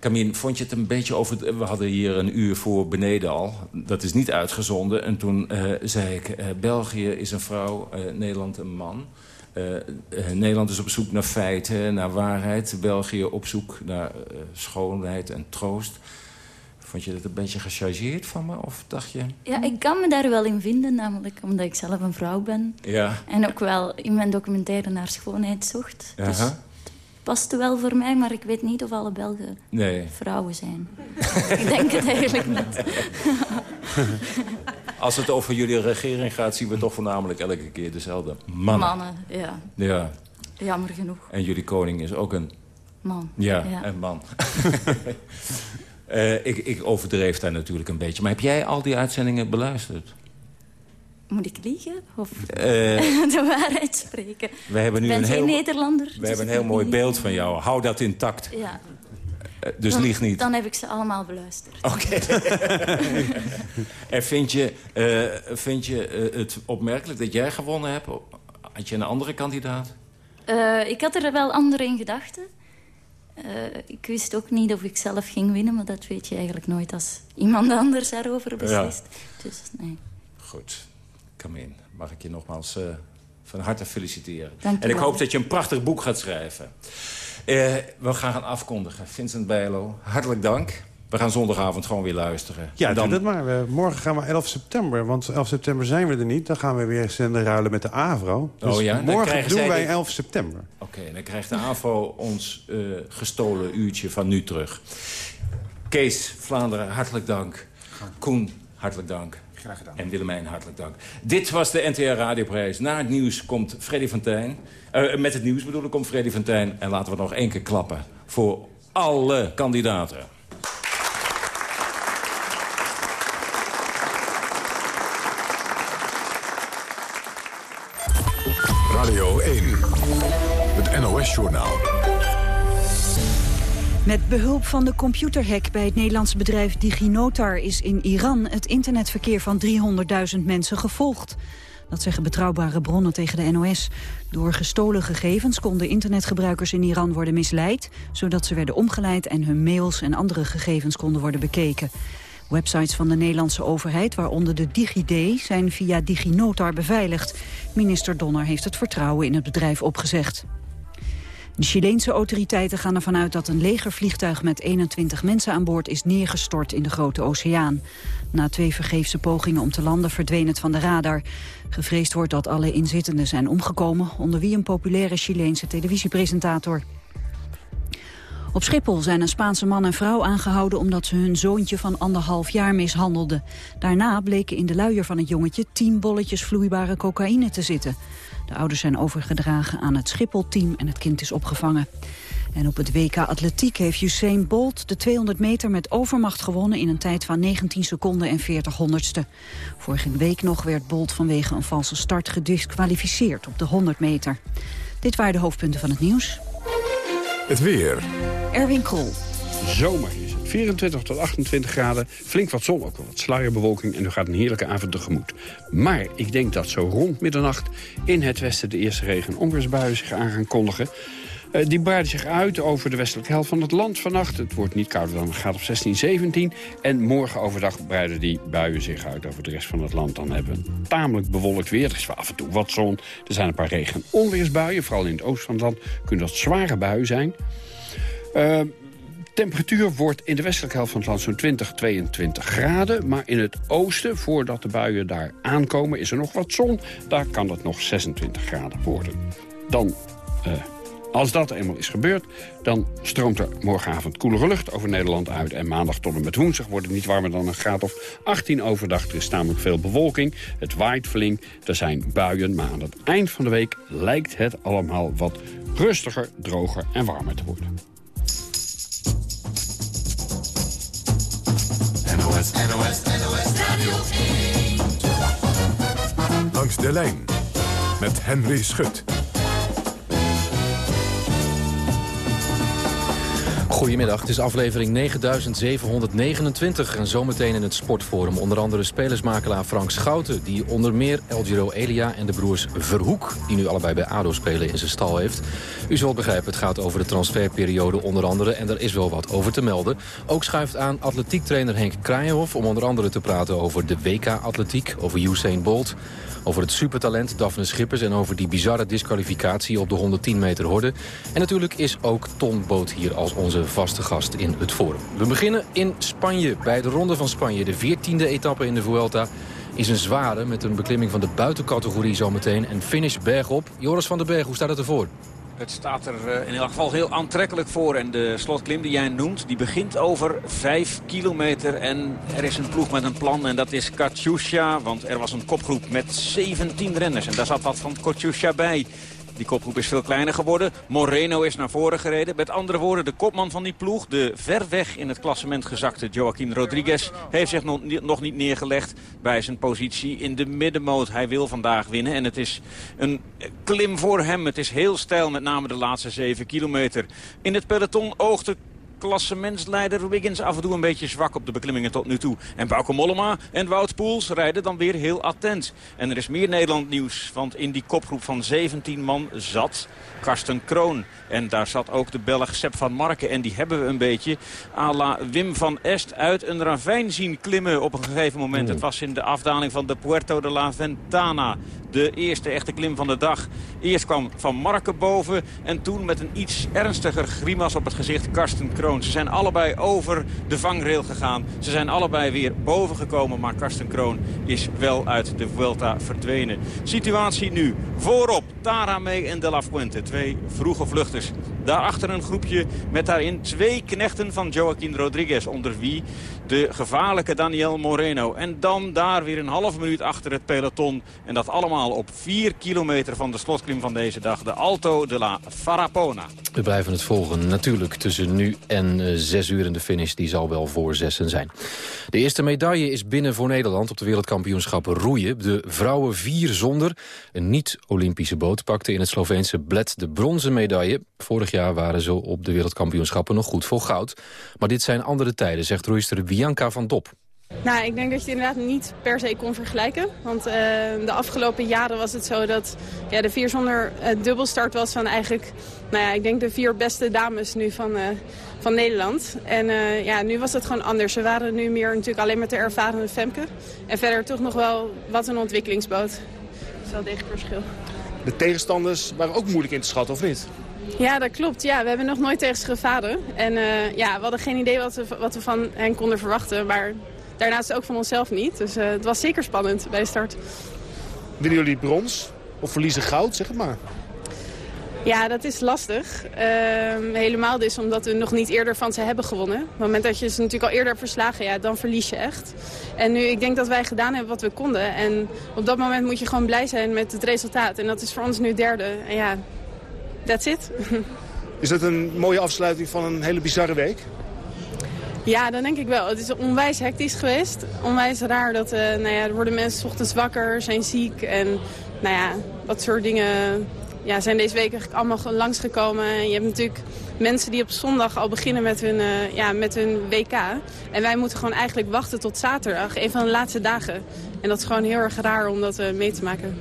Camille, vond je het een beetje over... We hadden hier een uur voor beneden al. Dat is niet uitgezonden. En toen zei ik, België is een vrouw, Nederland een man. Nederland is op zoek naar feiten, naar waarheid. België op zoek naar schoonheid en troost. Vond je dat een beetje gechargeerd van me? Of dacht je... Ja, ik kan me daar wel in vinden, namelijk omdat ik zelf een vrouw ben. Ja. En ook wel in mijn documentaire naar schoonheid zocht. Aha. Dus het paste wel voor mij, maar ik weet niet of alle Belgen nee. vrouwen zijn. ik denk het eigenlijk niet. Als het over jullie regering gaat, zien we toch voornamelijk elke keer dezelfde mannen. Mannen, ja. Ja. Jammer genoeg. En jullie koning is ook een... Man. Ja, ja. een man. Uh, ik, ik, overdreef daar natuurlijk een beetje. Maar heb jij al die uitzendingen beluisterd? Moet ik liegen? Of uh, de waarheid spreken? We hebben nu ben een heel, Nederlander. We dus hebben een heel mooi niet... beeld van jou. Hou dat intact. Ja. Uh, dus dan, lieg niet. Dan heb ik ze allemaal beluisterd. Oké. Okay. en vind je, vind je het opmerkelijk dat jij gewonnen hebt? Had je een andere kandidaat? ik had er wel andere in gedachten. Uh, ik wist ook niet of ik zelf ging winnen, maar dat weet je eigenlijk nooit als iemand anders daarover beslist. Ja. Dus nee. Goed. Kom in. Mag ik je nogmaals uh, van harte feliciteren. Dank en ik wel. hoop dat je een prachtig boek gaat schrijven. Eh, we gaan gaan afkondigen. Vincent Bijlo, hartelijk dank. We gaan zondagavond gewoon weer luisteren. Ja, doe dat maar. We- morgen gaan we 11 september, want 11 september zijn we er niet. Dan gaan we weer zenden ruilen met de AVRO. Dus Oh ja? Dan morgen doen wij de- 11 september. Oké, dan krijgt de AVO ons eh, gestolen uurtje van nu terug. Kees, Vlaanderen, hartelijk dank. Koen, hartelijk dank. Graag gedaan. En Willemijn, hartelijk dank. Dit was de NTR Radioprijs. Na het nieuws komt Freddy van Tijn. Eh, met het nieuws bedoel ik, komt Freddy van Tijn. En laten we nog één keer klappen voor alle kandidaten. NOS-journaal. Met behulp van de computerhack bij het Nederlandse bedrijf DigiNotar... is in Iran het internetverkeer van 300.000 mensen gevolgd. Dat zeggen betrouwbare bronnen tegen de NOS. Door gestolen gegevens konden internetgebruikers in Iran worden misleid... zodat ze werden omgeleid en hun mails en andere gegevens konden worden bekeken. Websites van de Nederlandse overheid, waaronder de DigiD... zijn via DigiNotar beveiligd. Minister Donner heeft het vertrouwen in het bedrijf opgezegd. De Chileense autoriteiten gaan ervan uit dat een legervliegtuig met 21 mensen aan boord is neergestort in de Grote Oceaan. Na twee vergeefse pogingen om te landen verdween het van de radar. Gevreesd wordt dat alle inzittenden zijn omgekomen, onder wie een populaire Chileense televisiepresentator. Op Schiphol zijn een Spaanse man en vrouw aangehouden omdat ze hun zoontje van anderhalf jaar mishandelden. Daarna bleken in de luier van het jongetje tien bolletjes vloeibare cocaïne te zitten. De ouders zijn overgedragen aan het Schiphol-team en het kind is opgevangen. En op het WK Atletiek heeft Usain Bolt de 200 meter met overmacht gewonnen... in een tijd van 19 seconden en 40 honderdste. Vorige week nog werd Bolt vanwege een valse start gedisqualificeerd op de 100 meter. Dit waren de hoofdpunten van het nieuws. Het weer. Erwin Krol. Zomer. 24 tot 28 graden, flink wat zon, ook wel wat sluierbewolking... en u gaat een heerlijke avond tegemoet. Maar ik denk dat zo rond middernacht in het westen... de eerste regen- en onweersbuien zich aan gaan kondigen. Eh, die breiden zich uit over de westelijke helft van het land vannacht. Het wordt niet kouder dan een graad of 16, 17. En morgen overdag breiden die buien zich uit over de rest van het land. Dan hebben we een tamelijk bewolkt weer. Er is wel af en toe wat zon. Er zijn een paar regen- en onweersbuien. Vooral in het oosten van het land kunnen dat zware buien zijn. Eh, temperatuur wordt in de westelijke helft van het land zo'n 20, 22 graden. Maar in het oosten, voordat de buien daar aankomen, is er nog wat zon. Daar kan het nog 26 graden worden. Dan, eh, als dat eenmaal is gebeurd, dan stroomt er morgenavond koelere lucht over Nederland uit. En maandag tot en met woensdag wordt het niet warmer dan een graad of 18 overdag. Er is namelijk veel bewolking, het waait flink, er zijn buien. Maar aan het eind van de week lijkt het allemaal wat rustiger, droger en warmer te worden. Langs de lijn met Henry Schut. Goedemiddag, het is aflevering 9729 en zometeen in het Sportforum. Onder andere spelersmakelaar Frank Schouten... die onder meer El Giro Elia en de broers Verhoek... die nu allebei bij ADO spelen in zijn stal heeft. U zult begrijpen, het gaat over de transferperiode onder andere... en er is wel wat over te melden. Ook schuift aan atletiektrainer Henk Kraaienhof... om onder andere te praten over de WK-atletiek, over Usain Bolt... Over het supertalent Daphne Schippers en over die bizarre disqualificatie op de 110 meter horde. En natuurlijk is ook Ton Boot hier als onze vaste gast in het forum. We beginnen in Spanje, bij de Ronde van Spanje. De 14e etappe in de Vuelta is een zware met een beklimming van de buitencategorie zometeen. En finish bergop. Joris van den Berg, hoe staat het ervoor? Het staat er eh, in ieder geval heel aantrekkelijk voor. En de slotklim die jij noemt, die begint over 5 kilometer. En er is een ploeg met een plan en dat is Katyusha. Want er was een kopgroep met 17 renners. En daar zat wat van Katyusha bij. Die kopgroep is veel kleiner geworden. Moreno is naar voren gereden. Met andere woorden, de kopman van die ploeg, de ver weg in het klassement gezakte Joaquin Rodriguez, heeft zich nog, niet- neergelegd bij zijn positie in de middenmoot. Hij wil vandaag winnen en het is een klim voor hem. Het is heel stijl, met name de laatste 7 kilometer. In het peloton oogt de klassementsleider Wiggins af en toe een beetje zwak op de beklimmingen tot nu toe. En Bauke Mollema en Wout Poels rijden dan weer heel attent. En er is meer Nederland nieuws, want in die kopgroep van 17 man zat Karsten Kroon. En daar zat ook de Belg Sepp van Marken. En die hebben we een beetje à la Wim van Est uit een ravijn zien klimmen op een gegeven moment. Het was in de afdaling van de Puerto de la Ventana. De eerste echte klim van de dag. Eerst kwam Van Marken boven en toen met een iets ernstiger grimas op het gezicht Karsten Kroon. Ze zijn allebei over de vangrail gegaan. Ze zijn allebei weer boven gekomen, maar Karsten Kroon is wel uit de Vuelta verdwenen. Situatie nu. Voorop Tara mee en De La Fuente. Twee vroege vluchters. Daarachter een groepje met daarin twee knechten van Joaquin Rodriguez. Onder wie de gevaarlijke Daniel Moreno. En dan daar weer een half minuut achter het peloton. En dat allemaal op vier kilometer van de slotklim van deze dag. De Alto de la Farapona. We blijven het volgen natuurlijk tussen nu en uh, zes uur in de finish. Die zal wel voor zessen zijn. De eerste medaille is binnen voor Nederland op de wereldkampioenschappen roeien. De vrouwen vier zonder. Een niet-Olympische boot pakte in het Sloveense Bled de bronzen medaille. Vorig jaar waren ze op de wereldkampioenschappen nog goed voor goud. Maar dit zijn andere tijden, zegt roeister Bianca van Dop. Nou, ik denk dat je inderdaad niet per se kon vergelijken. Want uh, de afgelopen jaren was het zo dat ja, de vier zonder uh, dubbelstart was van eigenlijk... Nou ja, ik denk de vier beste dames nu van, van Nederland. En ja, nu was het gewoon anders. We waren nu meer natuurlijk alleen met de ervarende Femke. En verder toch nog wel wat een ontwikkelingsboot. Dat is wel degelijk verschil. De tegenstanders waren ook moeilijk in te schatten, of niet? Ja, dat klopt. Ja, we hebben nog nooit tegen ze gevaren. En ja, we hadden geen idee wat we, wat we van hen konden verwachten. Maar daarnaast ook van onszelf niet. Dus uh, het was zeker spannend bij de start. Winnen jullie brons of verliezen goud, zeg het maar? Ja, dat is lastig. Uh, helemaal dus omdat we nog niet eerder van ze hebben gewonnen. Op het moment dat je ze natuurlijk al eerder hebt verslagen, ja, dan verlies je echt. En nu, ik denk dat wij gedaan hebben wat we konden. En op dat moment moet je gewoon blij zijn met het resultaat. En dat is voor ons nu derde. En ja, that's it. Is dat een mooie afsluiting van een hele bizarre week? Ja, dan denk ik wel. Het is onwijs hectisch geweest. Onwijs raar dat uh, nou ja, er worden mensen ochtends wakker, zijn ziek. En nou ja, dat soort dingen ja, zijn deze week eigenlijk allemaal langsgekomen. Je hebt natuurlijk mensen die op zondag al beginnen met hun, uh, ja, met hun WK. En wij moeten gewoon eigenlijk wachten tot zaterdag, een van de laatste dagen. En dat is gewoon heel erg raar om dat uh, mee te maken.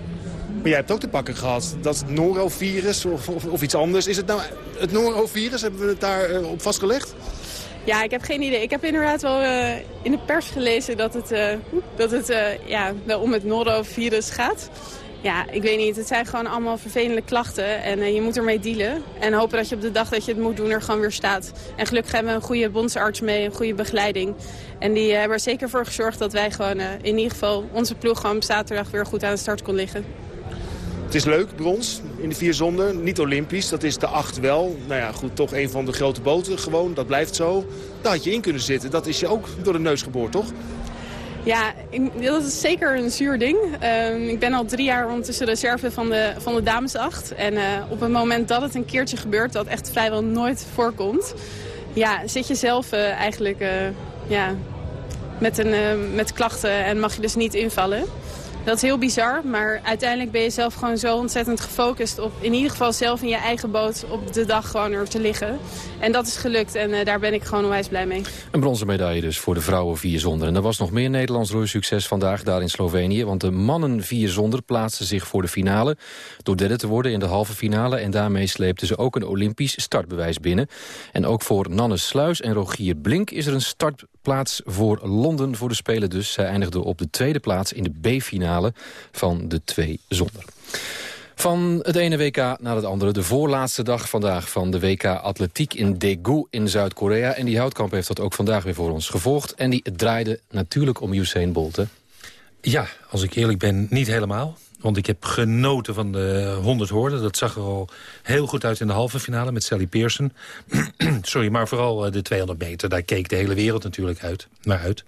Maar jij hebt ook te pakken gehad, dat norovirus of, of, of iets anders. Is het nou het norovirus? Hebben we het daar uh, op vastgelegd? Ja, ik heb geen idee. Ik heb inderdaad wel uh, in de pers gelezen dat het, uh, dat het uh, ja, wel om het norovirus gaat. Ja, ik weet niet. Het zijn gewoon allemaal vervelende klachten en je moet ermee dealen. En hopen dat je op de dag dat je het moet doen er gewoon weer staat. En gelukkig hebben we een goede bondsarts mee, een goede begeleiding. En die hebben er zeker voor gezorgd dat wij gewoon in ieder geval onze ploeg gewoon op zaterdag weer goed aan de start kon liggen. Het is leuk, brons, in de vier zonder. Niet olympisch, dat is de acht wel. Nou ja, goed, toch een van de grote boten gewoon. Dat blijft zo. Daar had je in kunnen zitten. Dat is je ook door de neus geboord, toch? Ja, dat is zeker een zuur ding. Uh, ik ben al drie jaar ondertussen reserve van de, van de damesacht. En uh, op het moment dat het een keertje gebeurt, dat echt vrijwel nooit voorkomt... ja, zit je zelf uh, eigenlijk ja, met, een, met klachten en mag je dus niet invallen. Dat is heel bizar, maar uiteindelijk ben je zelf gewoon zo ontzettend gefocust op in ieder geval zelf in je eigen boot op de dag gewoon er te liggen. En dat is gelukt en uh, daar ben ik gewoon onwijs blij mee. Een bronzen medaille dus voor de vrouwen vier zonder. En er was nog meer Nederlands roeisucces vandaag daar in Slovenië. Want de mannen vier zonder plaatsten zich voor de finale. Door derde te worden in de halve finale. En daarmee sleepten ze ook een Olympisch startbewijs binnen. En ook voor Nanne Sluis en Rogier Blink is er een startplaats voor Londen voor de Spelen dus. Zij eindigden op de tweede plaats in de B-finale van de twee zonder. Van het ene WK naar het andere. De voorlaatste dag vandaag van de WK Atletiek in Daegu in Zuid-Korea. En die Houtkamp heeft dat ook vandaag weer voor ons gevolgd. En die draaide natuurlijk om Usain Bolt? Ja, als ik eerlijk ben, niet helemaal. Want ik heb genoten van de 100 hoorden. Dat zag er al heel goed uit in de halve finale met Sally Pearson. Sorry, maar vooral de 200 meter. Daar keek de hele wereld natuurlijk uit, naar uit.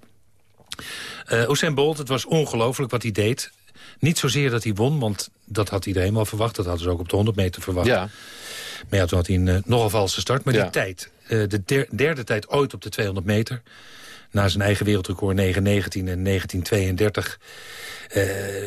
Uh, Usain Bolt, het was ongelooflijk wat hij deed. Niet zozeer dat hij won, want dat had iedereen wel verwacht. Dat hadden ze ook op de 100 meter verwacht. Ja. Maar ja, toen had hij een uh, nogal valse start. Maar ja. die tijd, uh, de der, derde tijd ooit op de 200 meter... na zijn eigen wereldrecord 919 en 1932 uh,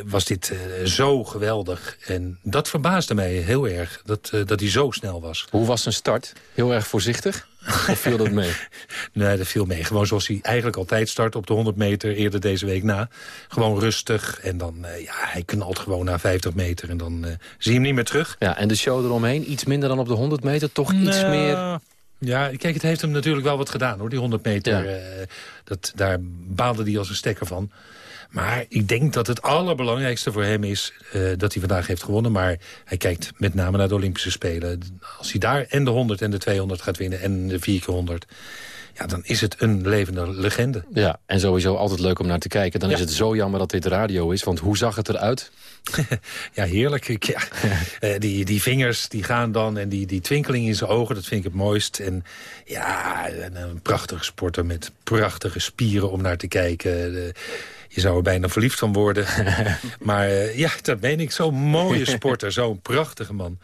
was dit uh, zo geweldig. En dat verbaasde mij heel erg, dat, uh, dat hij zo snel was. Hoe was zijn start? Heel erg voorzichtig? Of viel dat mee? nee, dat viel mee. Gewoon zoals hij eigenlijk altijd start op de 100 meter eerder deze week na. Gewoon rustig en dan, ja, hij knalt gewoon na 50 meter en dan zie je hem niet meer terug. Ja, en de show eromheen, iets minder dan op de 100 meter, toch iets Nou, meer... Ja, kijk, het heeft hem natuurlijk wel wat gedaan, hoor, die 100 meter. Ja. eh, dat, daar baalde hij als een stekker van. Maar ik denk dat het allerbelangrijkste voor hem is eh, dat hij vandaag heeft gewonnen. Maar hij kijkt met name naar de Olympische Spelen. Als hij daar en de 100 en de 200 gaat winnen en de 4 keer 100... Ja, dan is het een levende legende. Ja, en sowieso altijd leuk om naar te kijken. Dan Ja. is het zo jammer dat dit radio is, want hoe zag het eruit? Ja, heerlijk. Ja. Eh, die, die vingers die gaan dan en die, die twinkeling in zijn ogen, dat vind ik het mooist. En ja, een, een prachtige sporter met prachtige spieren om naar te kijken. De- je zou er bijna verliefd van worden. maar eh, ja, dat meen ik. Zo'n mooie sporter, zo'n prachtige man.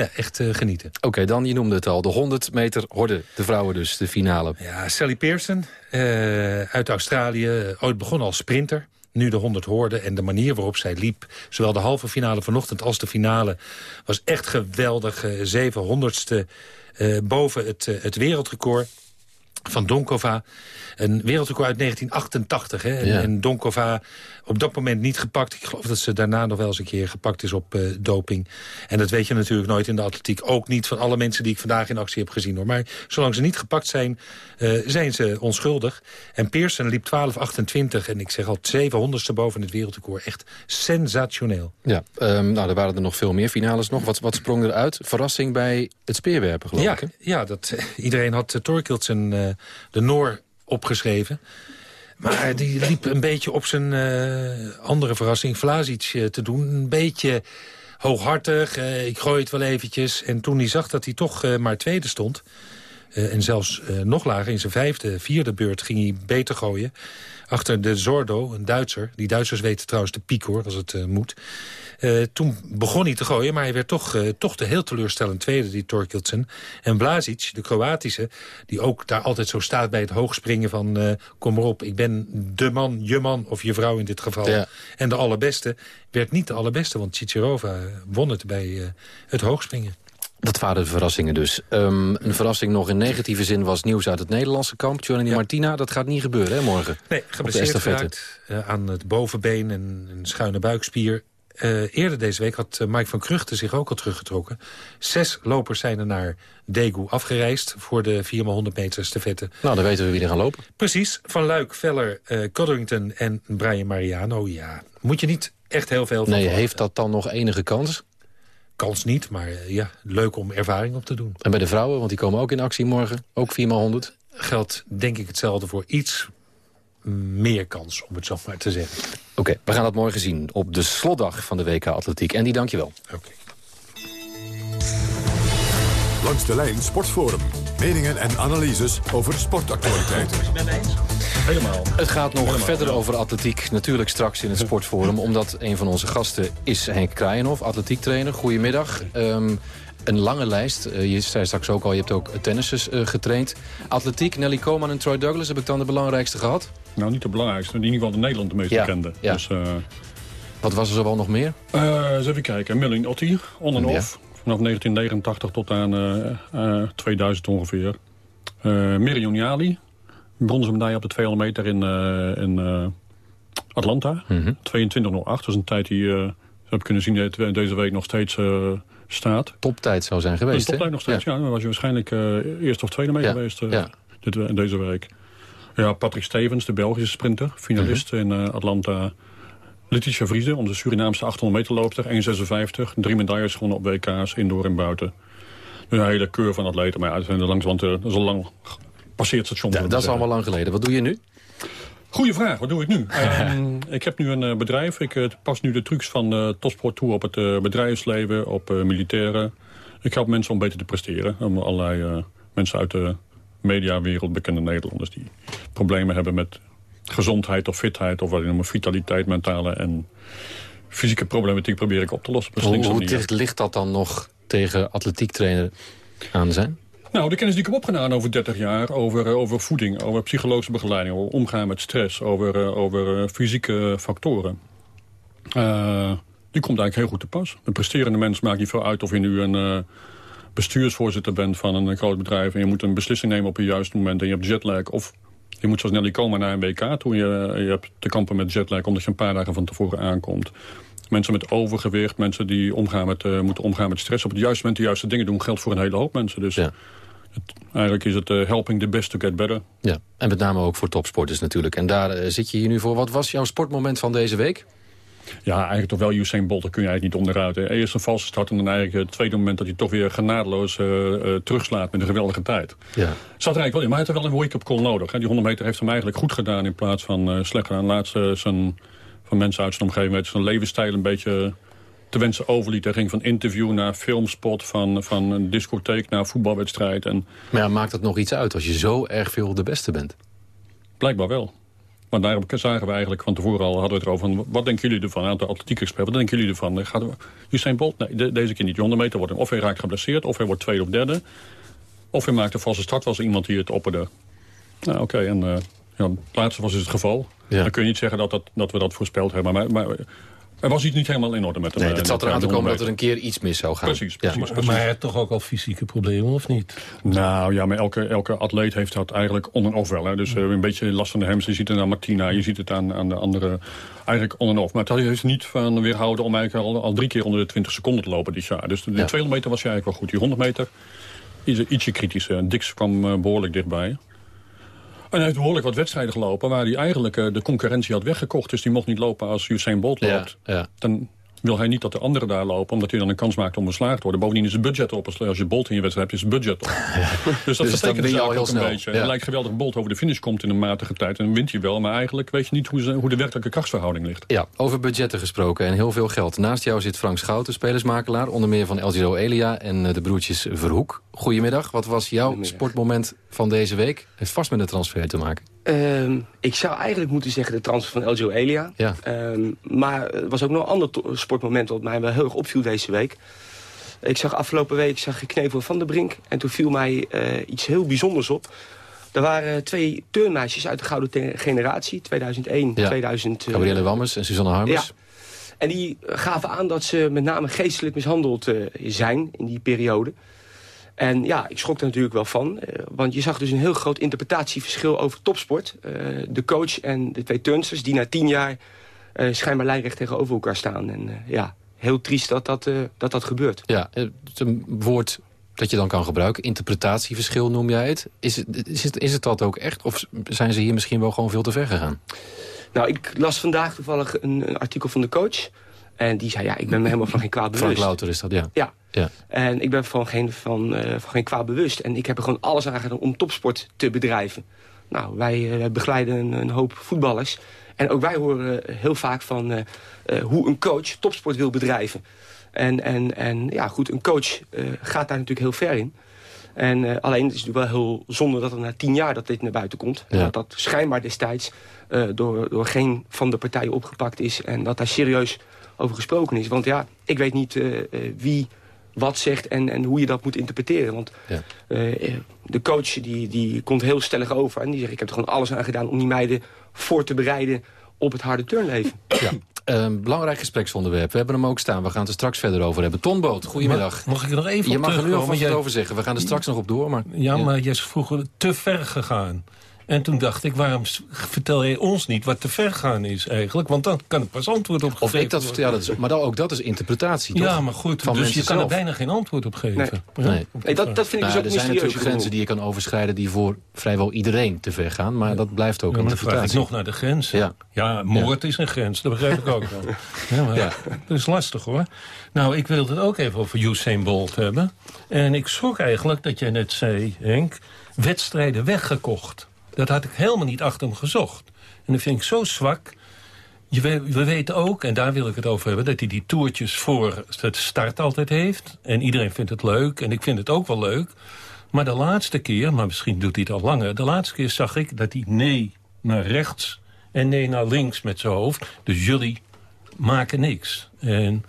Ja, echt eh, genieten. Oké, dan, je noemde het al, de 100 meter horde, de vrouwen dus, de finale. Ja, Sally Pearson eh, uit Australië, eh, ooit begonnen als sprinter. Nu de 100 hoorde en de manier waarop zij liep... zowel de halve finale vanochtend als de finale... was echt geweldig. Zeven honderdste eh, boven het, het wereldrecord van Donkova. Een wereldrecord uit 1988. Hè? Ja. En Donkova op dat moment niet gepakt. Ik geloof dat ze daarna nog wel eens een keer gepakt is op eh, doping. En dat weet je natuurlijk nooit in de atletiek. Ook niet van alle mensen die ik vandaag in actie heb gezien. Hoor. Maar zolang ze niet gepakt zijn, eh, zijn ze onschuldig. En Pearson liep 12.28. En ik zeg al 700ste boven het wereldrecord. Echt sensationeel. Ja, ehm, nou, er waren er nog veel meer finales nog. Wat, wat sprong eruit? Verrassing bij het speerwerpen, geloof ja, ik, hè? Ja, dat, iedereen had uh, Torkildsen, eh, de Noor, opgeschreven. Maar die liep een beetje op zijn eh, andere verrassing, Vlasic, eh, te doen. Een beetje hooghartig, eh, ik gooi het wel eventjes. En toen hij zag dat hij toch eh, maar tweede stond... eh, en zelfs eh, nog lager, in zijn vijfde, vierde beurt ging hij beter gooien... achter de Zordo, een Duitser. Die Duitsers weten trouwens de piek, hoor, als het eh, moet. Eh, toen begon hij te gooien, maar hij werd toch, eh, toch de heel teleurstellend tweede, die Torkildsen. En Blazic, de Kroatische, die ook daar altijd zo staat bij het hoogspringen van... eh, kom maar op, ik ben de man, je man of je vrouw in dit geval. Ja. En de allerbeste werd niet de allerbeste, want Cicerova won het bij het hoogspringen. Dat waren de verrassingen dus. Ehm, een verrassing nog in negatieve zin was nieuws uit het Nederlandse kamp. Giovanni Martina, dat gaat niet gebeuren, hè, morgen? Nee, geblesseerd geraakt aan het bovenbeen en een schuine buikspier. Eh, eerder deze week had eh, Mike van Kruchten zich ook al teruggetrokken. Zes lopers zijn er naar Daegu afgereisd voor de 4x100 meter estafette. Nou, dan weten we wie er gaan lopen. Precies, Van Luik, Veller, Codrington en Brian Mariano. Ja, moet je niet echt heel veel van Nee, verwachten. heeft dat dan nog enige kans? Kans niet, maar ja, leuk om ervaring op te doen. En bij de vrouwen, want die komen ook in actie morgen. Ook 4x100. Geldt denk ik hetzelfde voor iets meer kans, om het zo maar te zeggen. Oké, we gaan dat morgen zien op de slotdag van de WK Atletiek. En die dank je wel. Langs de lijn Sportforum. Meningen en analyses over sportactualiteiten. Helemaal. Het gaat nog Helemaal, verder over atletiek. Natuurlijk straks in het Sportforum. Omdat een van onze gasten is Henk Kraaienhof, atletiektrainer. Goedemiddag. Ehm, een lange lijst. Eh, je zei straks ook al, je hebt ook tennissers eh, getraind. Atletiek, Nelly Koman en Troy Douglas. Heb ik dan de belangrijkste gehad? Nou, niet de belangrijkste. In ieder geval in Nederland de meest Ja, bekende. ja. Dus, eh, Wat was er zo wel nog meer? eh, eens even kijken. Melanie Otti, on en Ja. off. Vanaf 1989 tot aan eh, eh, 2000 ongeveer. Eh Miriam Jali. Bronzen medaille op de 200 meter in, in Atlanta. Mhm. 22.08. Dat is een tijd die, eh, heb kunnen zien, dat deze week nog steeds staat. Toptijd zou zijn geweest, toptijd nog steeds, ja. Dan was je waarschijnlijk eerste of tweede mee Ja, geweest ja. dit, deze week. Ja, Patrick Stevens, de Belgische sprinter, finalist Mhm. in eh, Atlanta. Letitia Vrieze, onze Surinaamse 800 meter loopster, 1,56. Drie medailles gewonnen op WK's, indoor en buiten. Een hele keur van atleten, maar ja, zijn er langs, want eh, dat is al lang passeert station. Ja, dat is allemaal lang geleden. Wat doe je nu? Goeie vraag, wat doe ik nu? Ehm, ik heb nu een eh, bedrijf. Ik pas nu de trucs van de topsport toe op het bedrijfsleven, op militairen. Ik help mensen om beter te presteren. Om allerlei mensen uit de mediawereld, bekende Nederlanders... die problemen hebben met gezondheid of fitheid... of wat je noemt vitaliteit, mentale en fysieke problematiek... probeer ik op te lossen Hoe, dicht ligt dat dan nog tegen atletiektrainer aan zijn? Nou, de kennis die ik heb opgedaan over 30 jaar... over, uh, over voeding, over psychologische begeleiding... over omgaan met stress, over, uh, over fysieke factoren... die komt eigenlijk heel goed te pas. Een presterende mens maakt niet veel uit of je nu een bestuursvoorzitter bent van een groot bedrijf... en je moet een beslissing nemen op het juiste moment en je hebt jetlag... of je moet zo snel die komen naar een WK toen je, je hebt te kampen met jetlag... omdat je een paar dagen van tevoren aankomt. Mensen met overgewicht, mensen die omgaan met, uh, moeten omgaan met stress... op het juiste moment de juiste dingen doen, geldt voor een hele hoop mensen. Dus ja. het, eigenlijk is het uh, helping the best to get better. Ja, en met name ook voor topsporters natuurlijk. En daar uh, zit je hier nu voor. Wat was jouw sportmoment van deze week? Ja, eigenlijk toch wel Usain Bolt, daar kun je eigenlijk niet onderuit. Hè. Eerst een valse start en dan eigenlijk het tweede moment... dat hij toch weer genadeloos uh, uh, terugslaat met een geweldige tijd. Ja. Zat er eigenlijk wel in, maar hij had er wel een wake-up call nodig. Hè. Die 100 meter heeft hem eigenlijk goed gedaan in plaats van uh, slecht gedaan. Laatst zijn, van mensen uit zijn omgeving zijn levensstijl een beetje te wensen overliet. Hij ging van interview naar filmspot, van, van een discotheek naar voetbalwedstrijd. En... Maar ja, maakt het nog iets uit als je zo erg veel de beste bent? Blijkbaar wel. Maar daar zagen we eigenlijk van tevoren al, hadden we het erover van... wat denken jullie ervan? Een aantal atletiek experts, wat denken jullie ervan? Gaat Usain Bolt? Nee, de, deze keer niet. Die 100 meter wordt hem of hij raakt geblesseerd... of hij wordt tweede of derde. Of hij maakt een valse start, was iemand die het opperde. Nou, oké, okay, en uh, ja, het laatste was dus het geval. Ja. Dan kun je niet zeggen dat, dat, dat we dat voorspeld hebben. Maar, maar er was iets niet helemaal in orde met hem. Nee, het zat eraan te komen dat er een keer iets mis zou gaan. Precies, precies. Ja. precies. Maar hij heeft toch ook al fysieke problemen, of niet? Nou ja, maar elke, elke atleet heeft dat eigenlijk on en off wel. Hè. Dus uh, een beetje last van de hems. Je ziet het aan Martina, je ziet het aan, aan de andere... Eigenlijk on en off. Maar het heeft niet van weerhouden om eigenlijk al, al drie keer onder de 20 seconden te lopen dit jaar. Dus de, de ja. 200 meter was hij eigenlijk wel goed. Die 100 meter, ietsje, ietsje kritischer. Dix kwam uh, behoorlijk dichtbij. En hij heeft behoorlijk wat wedstrijden gelopen... waar hij eigenlijk uh, de concurrentie had weggekocht. Dus die mocht niet lopen als Usain Bolt loopt. Ja, ja. Dan wil hij niet dat de anderen daar lopen... omdat hij dan een kans maakt om beslaagd te worden. Bovendien is het budget op. Als je Bolt in je wedstrijd hebt, is het budget op. dus dat dus betekent je ook heel een snel. beetje. Ja. Het lijkt geweldig Bolt over de finish komt in een matige tijd. En dan wint hij wel, maar eigenlijk weet je niet hoe, ze, hoe de werkelijke krachtsverhouding ligt. Ja, over budgetten gesproken en heel veel geld. Naast jou zit Frank Schouten, spelersmakelaar. Onder meer van El Giro Elia en uh, de broertjes Verhoek. Goedemiddag, wat was jouw sportmoment van deze week? Heeft vast met een transfer te maken. Um, ik zou eigenlijk moeten zeggen de transfer van Elgio Elia. Ja. Um, maar er was ook nog een ander sportmoment wat mij wel heel erg opviel deze week. Ik zag afgelopen week zag ik Knevel van der Brink. En toen viel mij uh, iets heel bijzonders op. Er waren twee turnmeisjes uit de gouden generatie. 2001, ja. 2000... Uh, Gabrielle Wammers en Susanne Harmers. Ja. En die gaven aan dat ze met name geestelijk mishandeld uh, zijn in die periode. En ja, ik schrok er natuurlijk wel van. Uh, want je zag dus een heel groot interpretatieverschil over topsport. Uh, de coach en de twee turnsters die na tien jaar uh, schijnbaar lijnrecht tegenover elkaar staan. En ja, heel triest dat dat, dat, dat gebeurt. Ja, het is een woord dat je dan kan gebruiken. Interpretatieverschil noem jij het. Is het, is het, is het dat ook echt? Of zijn ze hier misschien wel gewoon veel te ver gegaan? Nou, ik las vandaag toevallig een, een artikel van de coach... En die zei, ja, ik ben me helemaal van geen kwaad bewust. Frank Louter is dat, ja. Ja. ja. En ik ben van geen, van, uh, van geen kwaad bewust. En ik heb er gewoon alles aan gedaan om topsport te bedrijven. Nou, wij uh, begeleiden een, een, hoop voetballers. En ook wij horen heel vaak van uh, hoe een coach topsport wil bedrijven. En, en, en ja, goed, een coach gaat daar natuurlijk heel ver in. En alleen het is natuurlijk wel heel zonde dat er na tien jaar dat dit naar buiten komt. Ja. Dat dat schijnbaar destijds door, door geen van de partijen opgepakt is. En dat daar serieus over gesproken is. Want ja, ik weet niet uh, uh, wie wat zegt en, en hoe je dat moet interpreteren. Want ja. uh, de coach die, die komt heel stellig over. En die zegt, ik heb er gewoon alles aan gedaan om die meiden voor te bereiden op het harde turnleven. Ja. Um, belangrijk gespreksonderwerp. We hebben hem ook staan. We gaan het er straks verder over hebben. Tonboot, goedemiddag. Mag, mag ik er nog even Je op mag er nu alvast jij... over zeggen. We gaan er straks nog op door. Maar... Ja, ja. maar jij is vroeger te ver gegaan. En toen dacht ik, waarom vertel je ons niet wat te ver gaan is eigenlijk? Want dan kan het pas antwoord op geven Of ik dat vertel, ja, dat is, maar dan, ook dat is interpretatie, toch? Ja, maar goed, Van dus je kan zelf. er bijna geen antwoord op geven. Nee, nee. nee dat, dat vind ik nou, dus Er ook zijn natuurlijk grenzen die je kan overschrijden... die voor vrijwel iedereen te ver gaan. Maar dat blijft ook ja, een maar dan vraag ik interpretatie. nog naar de grens. Ja. ja, moord ja. is een grens, dat begrijp ik ook wel. Ja, maar Ja. Dat is lastig hoor. Nou, ik wilde het ook even over Usain Bolt hebben. En ik schrok eigenlijk dat jij net zei, Henk... wedstrijden weggekocht. Dat had ik helemaal niet achter hem gezocht. En dat vind ik zo zwak. Je, we, we weten ook, en daar wil ik het over hebben... dat hij die toertjes voor het start altijd heeft. En iedereen vindt het leuk. En ik vind het ook wel leuk. Maar de laatste keer, maar misschien doet hij het al langer... de laatste keer zag ik dat hij nee naar rechts en nee naar links met zijn hoofd. Dus jullie maken niks. En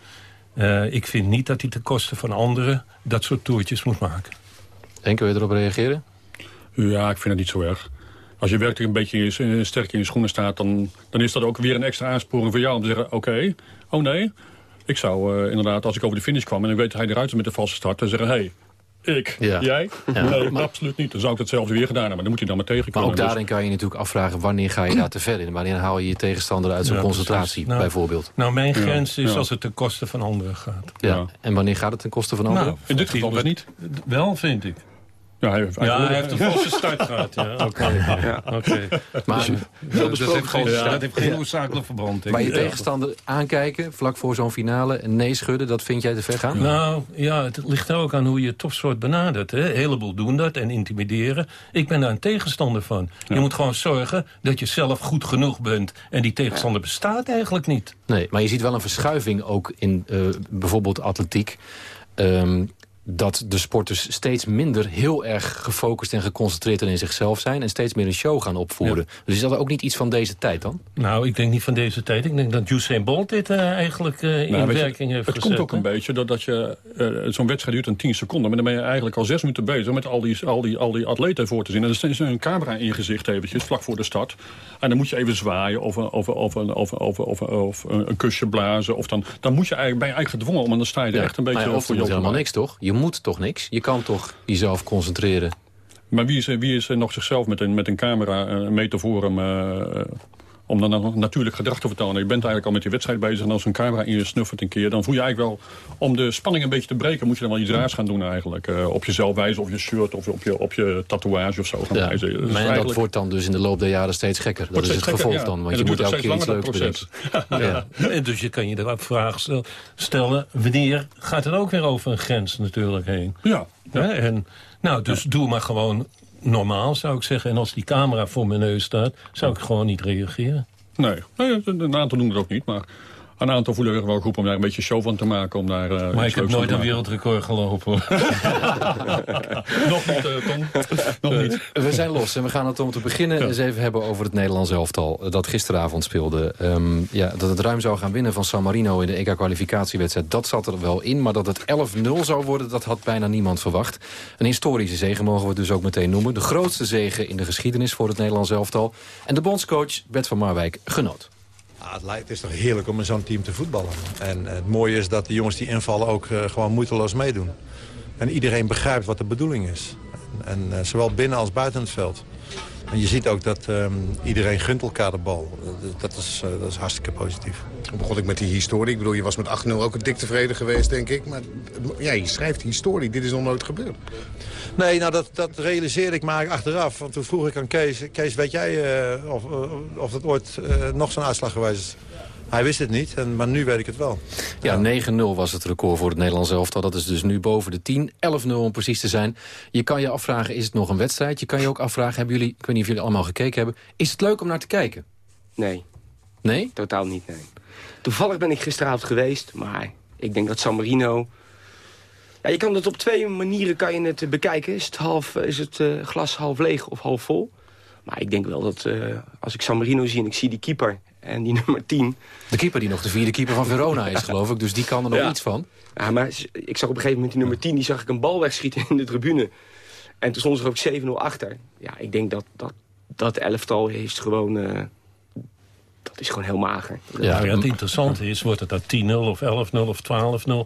uh, ik vind niet dat hij ten koste van anderen... dat soort toertjes moet maken. Henk, wil je erop reageren? Ja, ik vind het niet zo erg. Als je werkelijk een beetje in- sterk in je schoenen staat... Dan, dan is dat ook weer een extra aansporing voor jou om te zeggen... oké, oh nee. Ik zou eh, inderdaad, als ik over de finish kwam... en ik weet dat hij eruit is met de valse start... dan zeggen, hé, hey, ik, Ja. jij? Ja. Nee, Maar- absoluut niet. Dan zou ik hetzelfde weer gedaan hebben. Maar dan moet hij dan maar tegen Maar ook daarin kan je natuurlijk afvragen... wanneer ga je daar te ver in? Wanneer haal je je tegenstander uit zijn Ja, concentratie. Nou, bijvoorbeeld? Nou, mijn Ja. grens is Ja. als het ten koste van anderen gaat. Ja. En wanneer gaat het ten koste van anderen? Nou, in dit geval dus niet. Wel, vind ik. Ja, hij, heeft- ja, hij heeft een valse start gehad. Ja, oké. Ja. Maar Dus, veel dat heeft geen, dat heeft geen Ja. oorzakelijk verband. Maar je tegenstander aankijken, vlak voor zo'n finale... en nee schudden, dat vind jij te ver gaan? Nou, ja, het ligt er ook aan hoe je topsoort benadert. Hè. Een heleboel doen dat en intimideren. Ik ben daar een tegenstander van. Je moet gewoon zorgen dat je zelf goed genoeg bent. En die tegenstander bestaat eigenlijk niet. Nee, maar je ziet wel een verschuiving ook in eh, bijvoorbeeld atletiek. Ehm, dat de sporters steeds minder heel erg gefocust en geconcentreerd in zichzelf zijn... en steeds meer een show gaan opvoeren. Dus is dat ook niet iets van deze tijd dan? Nou, ik denk niet van deze tijd. Ik denk dat Usain Bolt dit eh, eigenlijk eh, in Nou, weet je, werking heeft Het gezet. komt ook een beetje doordat je... eh, Zo'n wedstrijd duurt een 10 seconden. Maar dan ben je eigenlijk al zes minuten bezig... met al die, al die, al die atleten voor te zien. En er is een camera in je gezicht eventjes, vlak voor de start. En dan moet je even zwaaien of, een- of, een- of, een- of, een- of, een- of, een- of een kusje blazen. Of dan, dan moet je eigenlijk, ben je eigenlijk gedwongen om... en dan sta je er echt een beetje maar ja, of voor je helemaal niks, toch? Je moet toch niks? Je kan toch jezelf concentreren? Maar wie is, wie is nog zichzelf met een, met een camera eh, mee te voeren... eh, om dan nog natuurlijk gedrag te vertonen. Je bent eigenlijk al met die wedstrijd bezig... en als een camera in je snuffert een keer... dan voel je eigenlijk wel... om de spanning een beetje te breken... moet je dan wel iets raars gaan doen eigenlijk. Eh, op jezelf wijzen, of je shirt, of op je, op je tatoeage of zo gaan Ja, wijzen. Dus maar en dat wordt dan dus in de loop der jaren steeds gekker. Dat Wordt is het gevolg ja. dan, want je moet elke ook keer iets steeds leuks. Ja. En dus je kan je de vraag stel- stellen... wanneer gaat het ook weer over een grens natuurlijk heen? Ja. Hè? En, nou, dus doe maar gewoon normaal, zou ik zeggen. En als die camera voor mijn neus staat... zou ik gewoon niet reageren. Nee, een aantal doen het ook niet, maar... Een aantal voelen wel goed om daar een beetje show van te maken. Om daar, eh, Maar ik heb nooit een wereldrecord gelopen. Nog niet, eh, Tom. Nog niet. We zijn los en we gaan het om te beginnen eens even hebben over het Nederlands elftal. eh, Dat gisteravond speelde. Ehm, ja, dat het ruim zou gaan winnen van San Marino in de EK-kwalificatiewedstrijd. Dat zat er wel in, maar dat het 11-0 zou worden, dat had bijna niemand verwacht. Een historische zege mogen we het dus ook meteen noemen. De grootste zege in de geschiedenis voor het Nederlands elftal. En de bondscoach Bert van Marwijk genoot. Ah, het is toch heerlijk om in zo'n team te voetballen. En het mooie is dat de jongens die invallen ook eh, gewoon moeiteloos meedoen. En iedereen begrijpt wat de bedoeling is. En, en, eh, zowel binnen als buiten het veld. En je ziet ook dat ehm, iedereen gunt elkaar de bal. Eh, dat, is, eh, dat is hartstikke positief. Dan begon ik met die historie. Ik bedoel, je was met 8-0 ook dik tevreden geweest, denk ik. Maar ja, je schrijft historie. Dit is nog nooit gebeurd. Nee, nou dat, dat realiseerde ik maar achteraf. Want toen vroeg ik aan Kees... Kees, weet jij eh, of, of het ooit nog zo'n uitslag geweest is? Hij wist het niet, en, maar nu weet ik het wel. Ja, 9-0 was het record voor het Nederlands elftal. Dat is dus nu boven de 10. 11-0 om precies te zijn. Je kan je afvragen, is het nog een wedstrijd? Je kan je ook afvragen, hebben jullie, ik weet niet of jullie allemaal gekeken hebben... is het leuk om naar te kijken? Nee. Nee? Totaal niet, nee. Toevallig ben ik gisteravond geweest, maar ik denk dat San Marino... Ja, je kan het op twee manieren kan je het bekijken. Is het, half, is het eh, glas half leeg of half vol? Maar ik denk wel dat eh, als ik San Marino zie en ik zie die keeper en die nummer 10... De keeper die nog de vierde keeper van Verona is, geloof ik. Dus die kan er nog Ja. iets van. Ja, maar ik zag op een gegeven moment die nummer 10... die zag ik een bal wegschieten in de tribune. En toen stond ze er ook 7-0 achter. Ja, ik denk dat dat, dat elftal heeft gewoon... eh, dat is gewoon heel mager. Ja, het interessante is, wordt het dat 10-0 of 11-0 of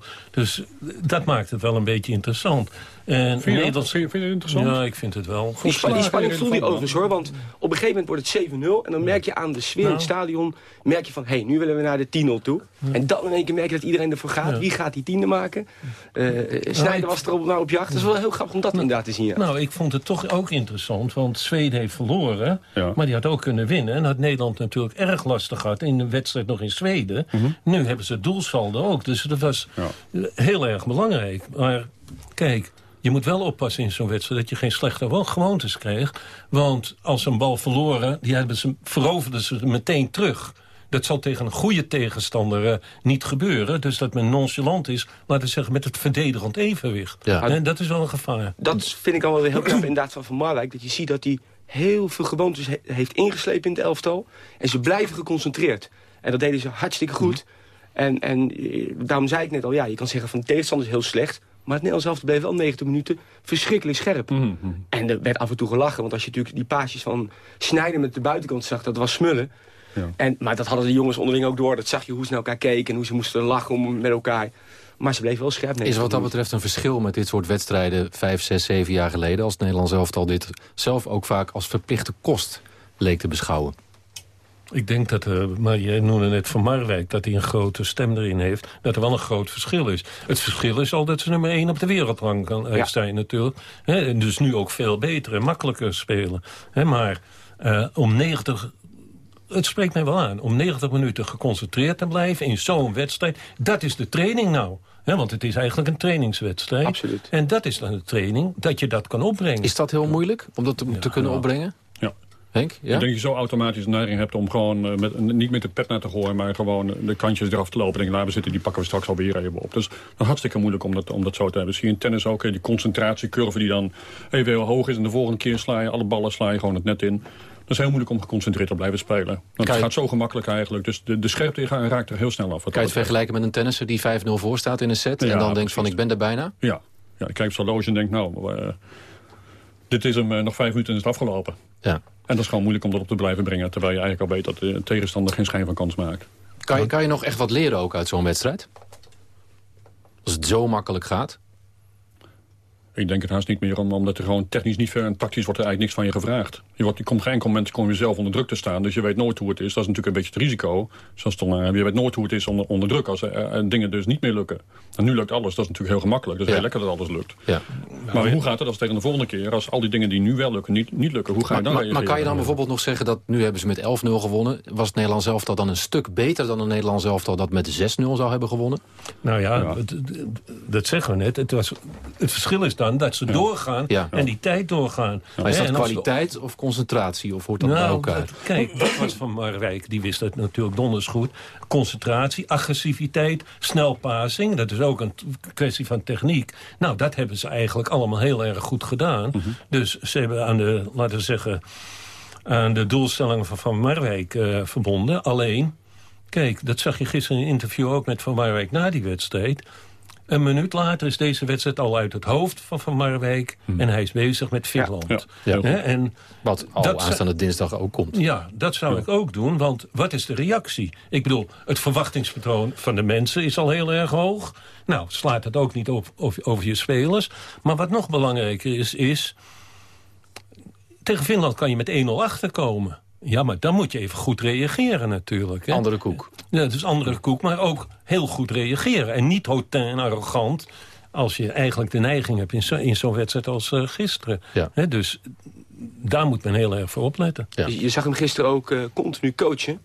12-0. Dus dat maakt het wel een beetje interessant. En Vind je, Nederland- dat? vind, je, vind je het interessant? Ja, ik vind het wel. Die, spa- die spanning voel je overigens hoor. Want op een gegeven moment wordt het 7-0. En dan merk je aan de sfeer in het Nou. stadion... merk je van, hé, hey, nu willen we naar de 10-0 toe. En dan in één keer merk je dat iedereen ervoor gaat. Wie gaat die tiende maken? Eh Snijder was er op, nou op jacht. Dat is wel heel grappig om dat inderdaad te zien. Ja. Nou, ik vond het toch ook interessant, want Zweden heeft verloren. Maar die had ook kunnen winnen. En had Nederland natuurlijk erg lastig gehad in de wedstrijd nog in Zweden. Nu hebben ze het doelsaldo ook. Dus dat was heel erg belangrijk. Maar kijk, je moet wel oppassen in zo'n wedstrijd... dat je geen slechte wo- gewoontes krijgt. Want als ze een bal verloren, die hebben ze, veroverden ze meteen terug... Dat zal tegen een goede tegenstander eh, niet gebeuren. Dus dat men nonchalant is, laten we zeggen, met het verdedigend evenwicht. Ja. En dat is wel een gevaar. Dat vind ik allemaal weer heel knap inderdaad van Van Marwijk. Dat je ziet dat hij heel veel gewoontes he- heeft ingeslepen in het elftal. En ze blijven geconcentreerd. En dat deden ze hartstikke goed. En, en eh, daarom zei ik net al, ja, je kan zeggen van de tegenstander is heel slecht. Maar het Nederlands elftal bleef wel 90 minuten verschrikkelijk scherp. Mhm. En er werd af en toe gelachen. Want als je natuurlijk die paasjes van Snijden met de buitenkant zag... dat was smullen. Ja. En, maar dat hadden de jongens onderling ook door. Dat zag je hoe ze naar elkaar keken en hoe ze moesten lachen om, met elkaar. Maar ze bleven wel scherp. Is 90 wat dat betreft een verschil met dit soort wedstrijden... vijf, zes, zeven jaar geleden... als het Nederlands elftal dit zelf ook vaak als verplichte kost leek te beschouwen? Ik denk dat, eh, maar je noemde net van Marwijk... dat hij een grote stem erin heeft, dat er wel een groot verschil is. Het verschil is al dat ze nummer één op de wereldrang kan Ja. zijn natuurlijk. En dus nu ook veel beter en makkelijker spelen. Maar eh, om 90... Het spreekt mij wel aan. Om 90 minuten geconcentreerd te blijven in zo'n wedstrijd... dat is de training nou. Hè, want het is eigenlijk een trainingswedstrijd. Absoluut. En dat is dan de training, dat je dat kan opbrengen. Is dat heel moeilijk om dat te, te kunnen ja. opbrengen? Ja. Henk? Ja? Ik denk dat je zo automatisch een neiging hebt om gewoon eh, met, niet met de pet naar te gooien... maar gewoon de kantjes eraf te lopen. En denk, laten we zitten, die pakken we straks alweer even op. Dus dat is hartstikke moeilijk om dat, om dat zo te hebben. Zie je in tennis ook, die concentratiecurve die dan even heel hoog is... en de volgende keer sla je alle ballen sla je gewoon het net in. Dat is heel moeilijk om geconcentreerd te blijven spelen. Want het je- gaat zo gemakkelijk eigenlijk. Dus de, de scherpte raakt er heel snel af. Kan je het vergelijken met een tennisser die 5-0 voor staat in een set... en dan denkt van ik ben er bijna? Ja, ja ik kijk op zo'n horloge en denk, nou, eh, dit is hem eh, nog vijf minuten en is het afgelopen. Ja. En dat is gewoon moeilijk om dat op te blijven brengen. Terwijl je eigenlijk al weet dat de tegenstander geen schijn van kans maakt. Kan je, kan je nog echt wat leren ook uit zo'n wedstrijd? Als het zo makkelijk gaat? Ik denk het haast niet meer, om- omdat er gewoon technisch niet ver en tactisch wordt er eigenlijk niks van je gevraagd. Je, wordt, je komt geen moment kom je zelf onder druk te staan, dus je weet nooit hoe het is. Dat is natuurlijk een beetje het risico. Zoals Ton aan, je weet nooit hoe het is onder, onder druk als er, er dingen dus niet meer lukken. En nu lukt alles, dat is natuurlijk heel gemakkelijk. Dus Ja. heel lekker dat alles lukt. Ja. Maar hoe gaat het als tegen de volgende keer, als al die dingen die nu wel lukken niet, niet lukken, hoe ga je Maar, dan maar, maar kan je dan bijvoorbeeld nog zeggen dat nu hebben ze met 11-0 gewonnen... was het Nederlands elftal dan een stuk beter dan een Nederlands elftal... dat met 6-0 zou hebben gewonnen? Nou ja, dat zeggen we net. Het, was, het verschil is dat ze doorgaan en die tijd doorgaan. Maar is dat kwaliteit of concentratie? Of hoort dat bij Nou, elkaar? dat- kijk, dat was van Marwijk. Die wist dat natuurlijk donders goed. Concentratie, agressiviteit, snelpasing. Dat is ook een kwestie van techniek. Nou, dat hebben ze eigenlijk allemaal heel erg goed gedaan. Dus ze hebben aan de, laten we zeggen... aan de doelstellingen van Van Marwijk eh, verbonden. Alleen, kijk, dat zag je gisteren in een interview ook met Van Marwijk na die wedstrijd. Een minuut later is deze wedstrijd al uit het hoofd van Van Marwijk. En hij is bezig met Finland. Hmm. Ja. En Wat al dat aanstaande dinsdag ook komt. ja, dat zou ik ook doen, want wat is de reactie? Ik bedoel, het verwachtingspatroon van de mensen is al heel erg hoog. Nou, slaat het ook niet op, op- over je spelers. Maar wat nog belangrijker is, is... tegen Finland kan je met 1-0 achterkomen. Ja, maar dan moet je even goed reageren natuurlijk. Hè? Andere koek. Ja, het is andere koek, maar ook heel goed reageren. En niet hotain en arrogant als je eigenlijk de neiging hebt in zo- in zo'n wedstrijd als eh, gisteren. Ja. Hè, dus daar moet men heel erg voor opletten. Ja. Je, je zag hem gisteren ook eh, continu coachen.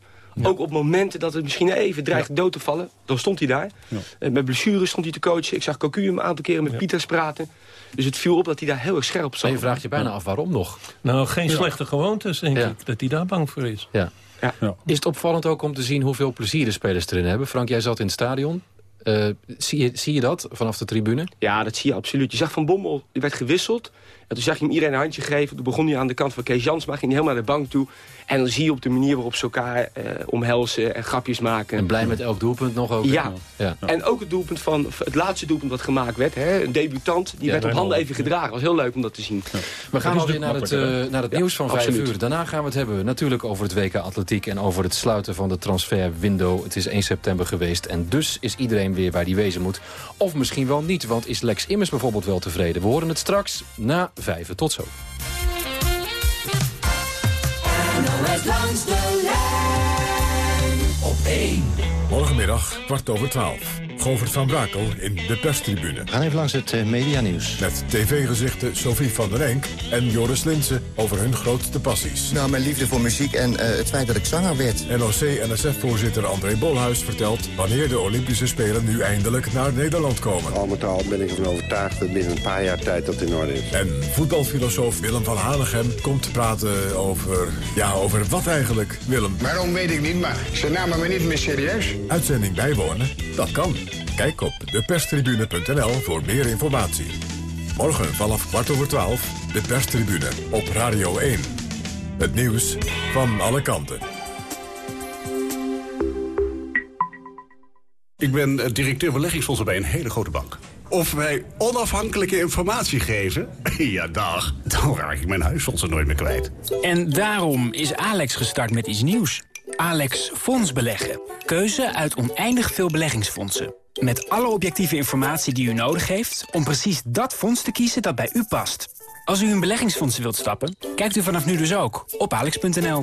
Ook op momenten dat het misschien even dreigt dood te vallen. Dan stond hij daar. Eh, met blessures stond hij te coachen. Ik zag Cocu hem een aantal keren met Pieters praten. Dus het viel op dat hij daar heel erg scherp zat. Maar je vraagt je bijna af waarom nog. Nou, geen slechte gewoontes, denk Ja. ik, dat hij daar bang voor is. Ja. Ja. Is het opvallend ook om te zien hoeveel plezier de spelers erin hebben? Frank, jij zat in het stadion. Eh, zie, je, zie je dat vanaf de tribune? Ja, dat zie je absoluut. Je zag Van Bommel, die werd gewisseld. En toen zag je hem iedereen een handje geven. Toen begon hij aan de kant van Kees Jansma. Ging hij helemaal naar de bank toe. En dan zie je op de manier waarop ze elkaar eh, omhelzen en grapjes maken. En blij met elk doelpunt nog ook? Ja. ja. En ook het doelpunt van het laatste doelpunt wat gemaakt werd. Hè, een debutant, die Ja, werd op handen even gedragen. was heel leuk om dat te zien. We gaan alweer naar het, eh, naar het Ja, nieuws van vijf uur. Daarna gaan we het hebben natuurlijk over het WK Atletiek... en over het sluiten van de transferwindow. Het is 1 september geweest en dus is iedereen weer waar die wezen moet. Of misschien wel niet, want is Lex Immers bijvoorbeeld wel tevreden? We horen het straks na vijven. Tot zo. NOS langs de lijn op 1. Morgenmiddag, kwart over twaalf. Govert van Brakel in de perstribune. Gaan even langs het uh, medianieuws. Met tv-gezichten Sophie van der Enk en Joris Linsen over hun grootste passies. Nou, mijn liefde voor muziek en uh, het feit dat ik zanger werd. NOC-NSF-voorzitter André Bolhuis vertelt wanneer de Olympische Spelen nu eindelijk naar Nederland komen. Al met al ben ik ervan overtuigd dat binnen een paar jaar tijd dat in orde is. En voetbalfilosoof Willem van Hanegem komt praten over... Ja, over wat eigenlijk, Willem? Waarom weet ik niet, maar ze namen me niet meer serieus. Uitzending bijwonen? Dat kan. Kijk op deperstribune.nl voor meer informatie. Morgen vanaf kwart over twaalf, de perstribune op Radio 1. Het nieuws van alle kanten. Ik ben directeur beleggingsfondsen bij een hele grote bank. Of wij onafhankelijke informatie geven? ja, dag. Dan raak ik mijn huisfondsen nooit meer kwijt. En daarom is Alex gestart met iets nieuws. Alex Fonds Beleggen. Keuze uit oneindig veel beleggingsfondsen. Met alle objectieve informatie die u nodig heeft... om precies dat fonds te kiezen dat bij u past. Als u in beleggingsfondsen wilt stappen, kijkt u vanaf nu dus ook op alex.nl.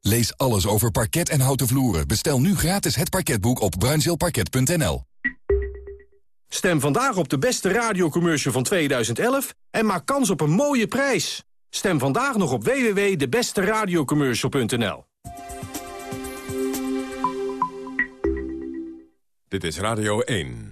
Lees alles over parket en houten vloeren. Bestel nu gratis het parketboek op bruinzeelparket.nl. Stem vandaag op de beste radiocommercial van 2011 en maak kans op een mooie prijs. Stem vandaag nog op www.debesteradiocommercial.nl. Dit is Radio 1.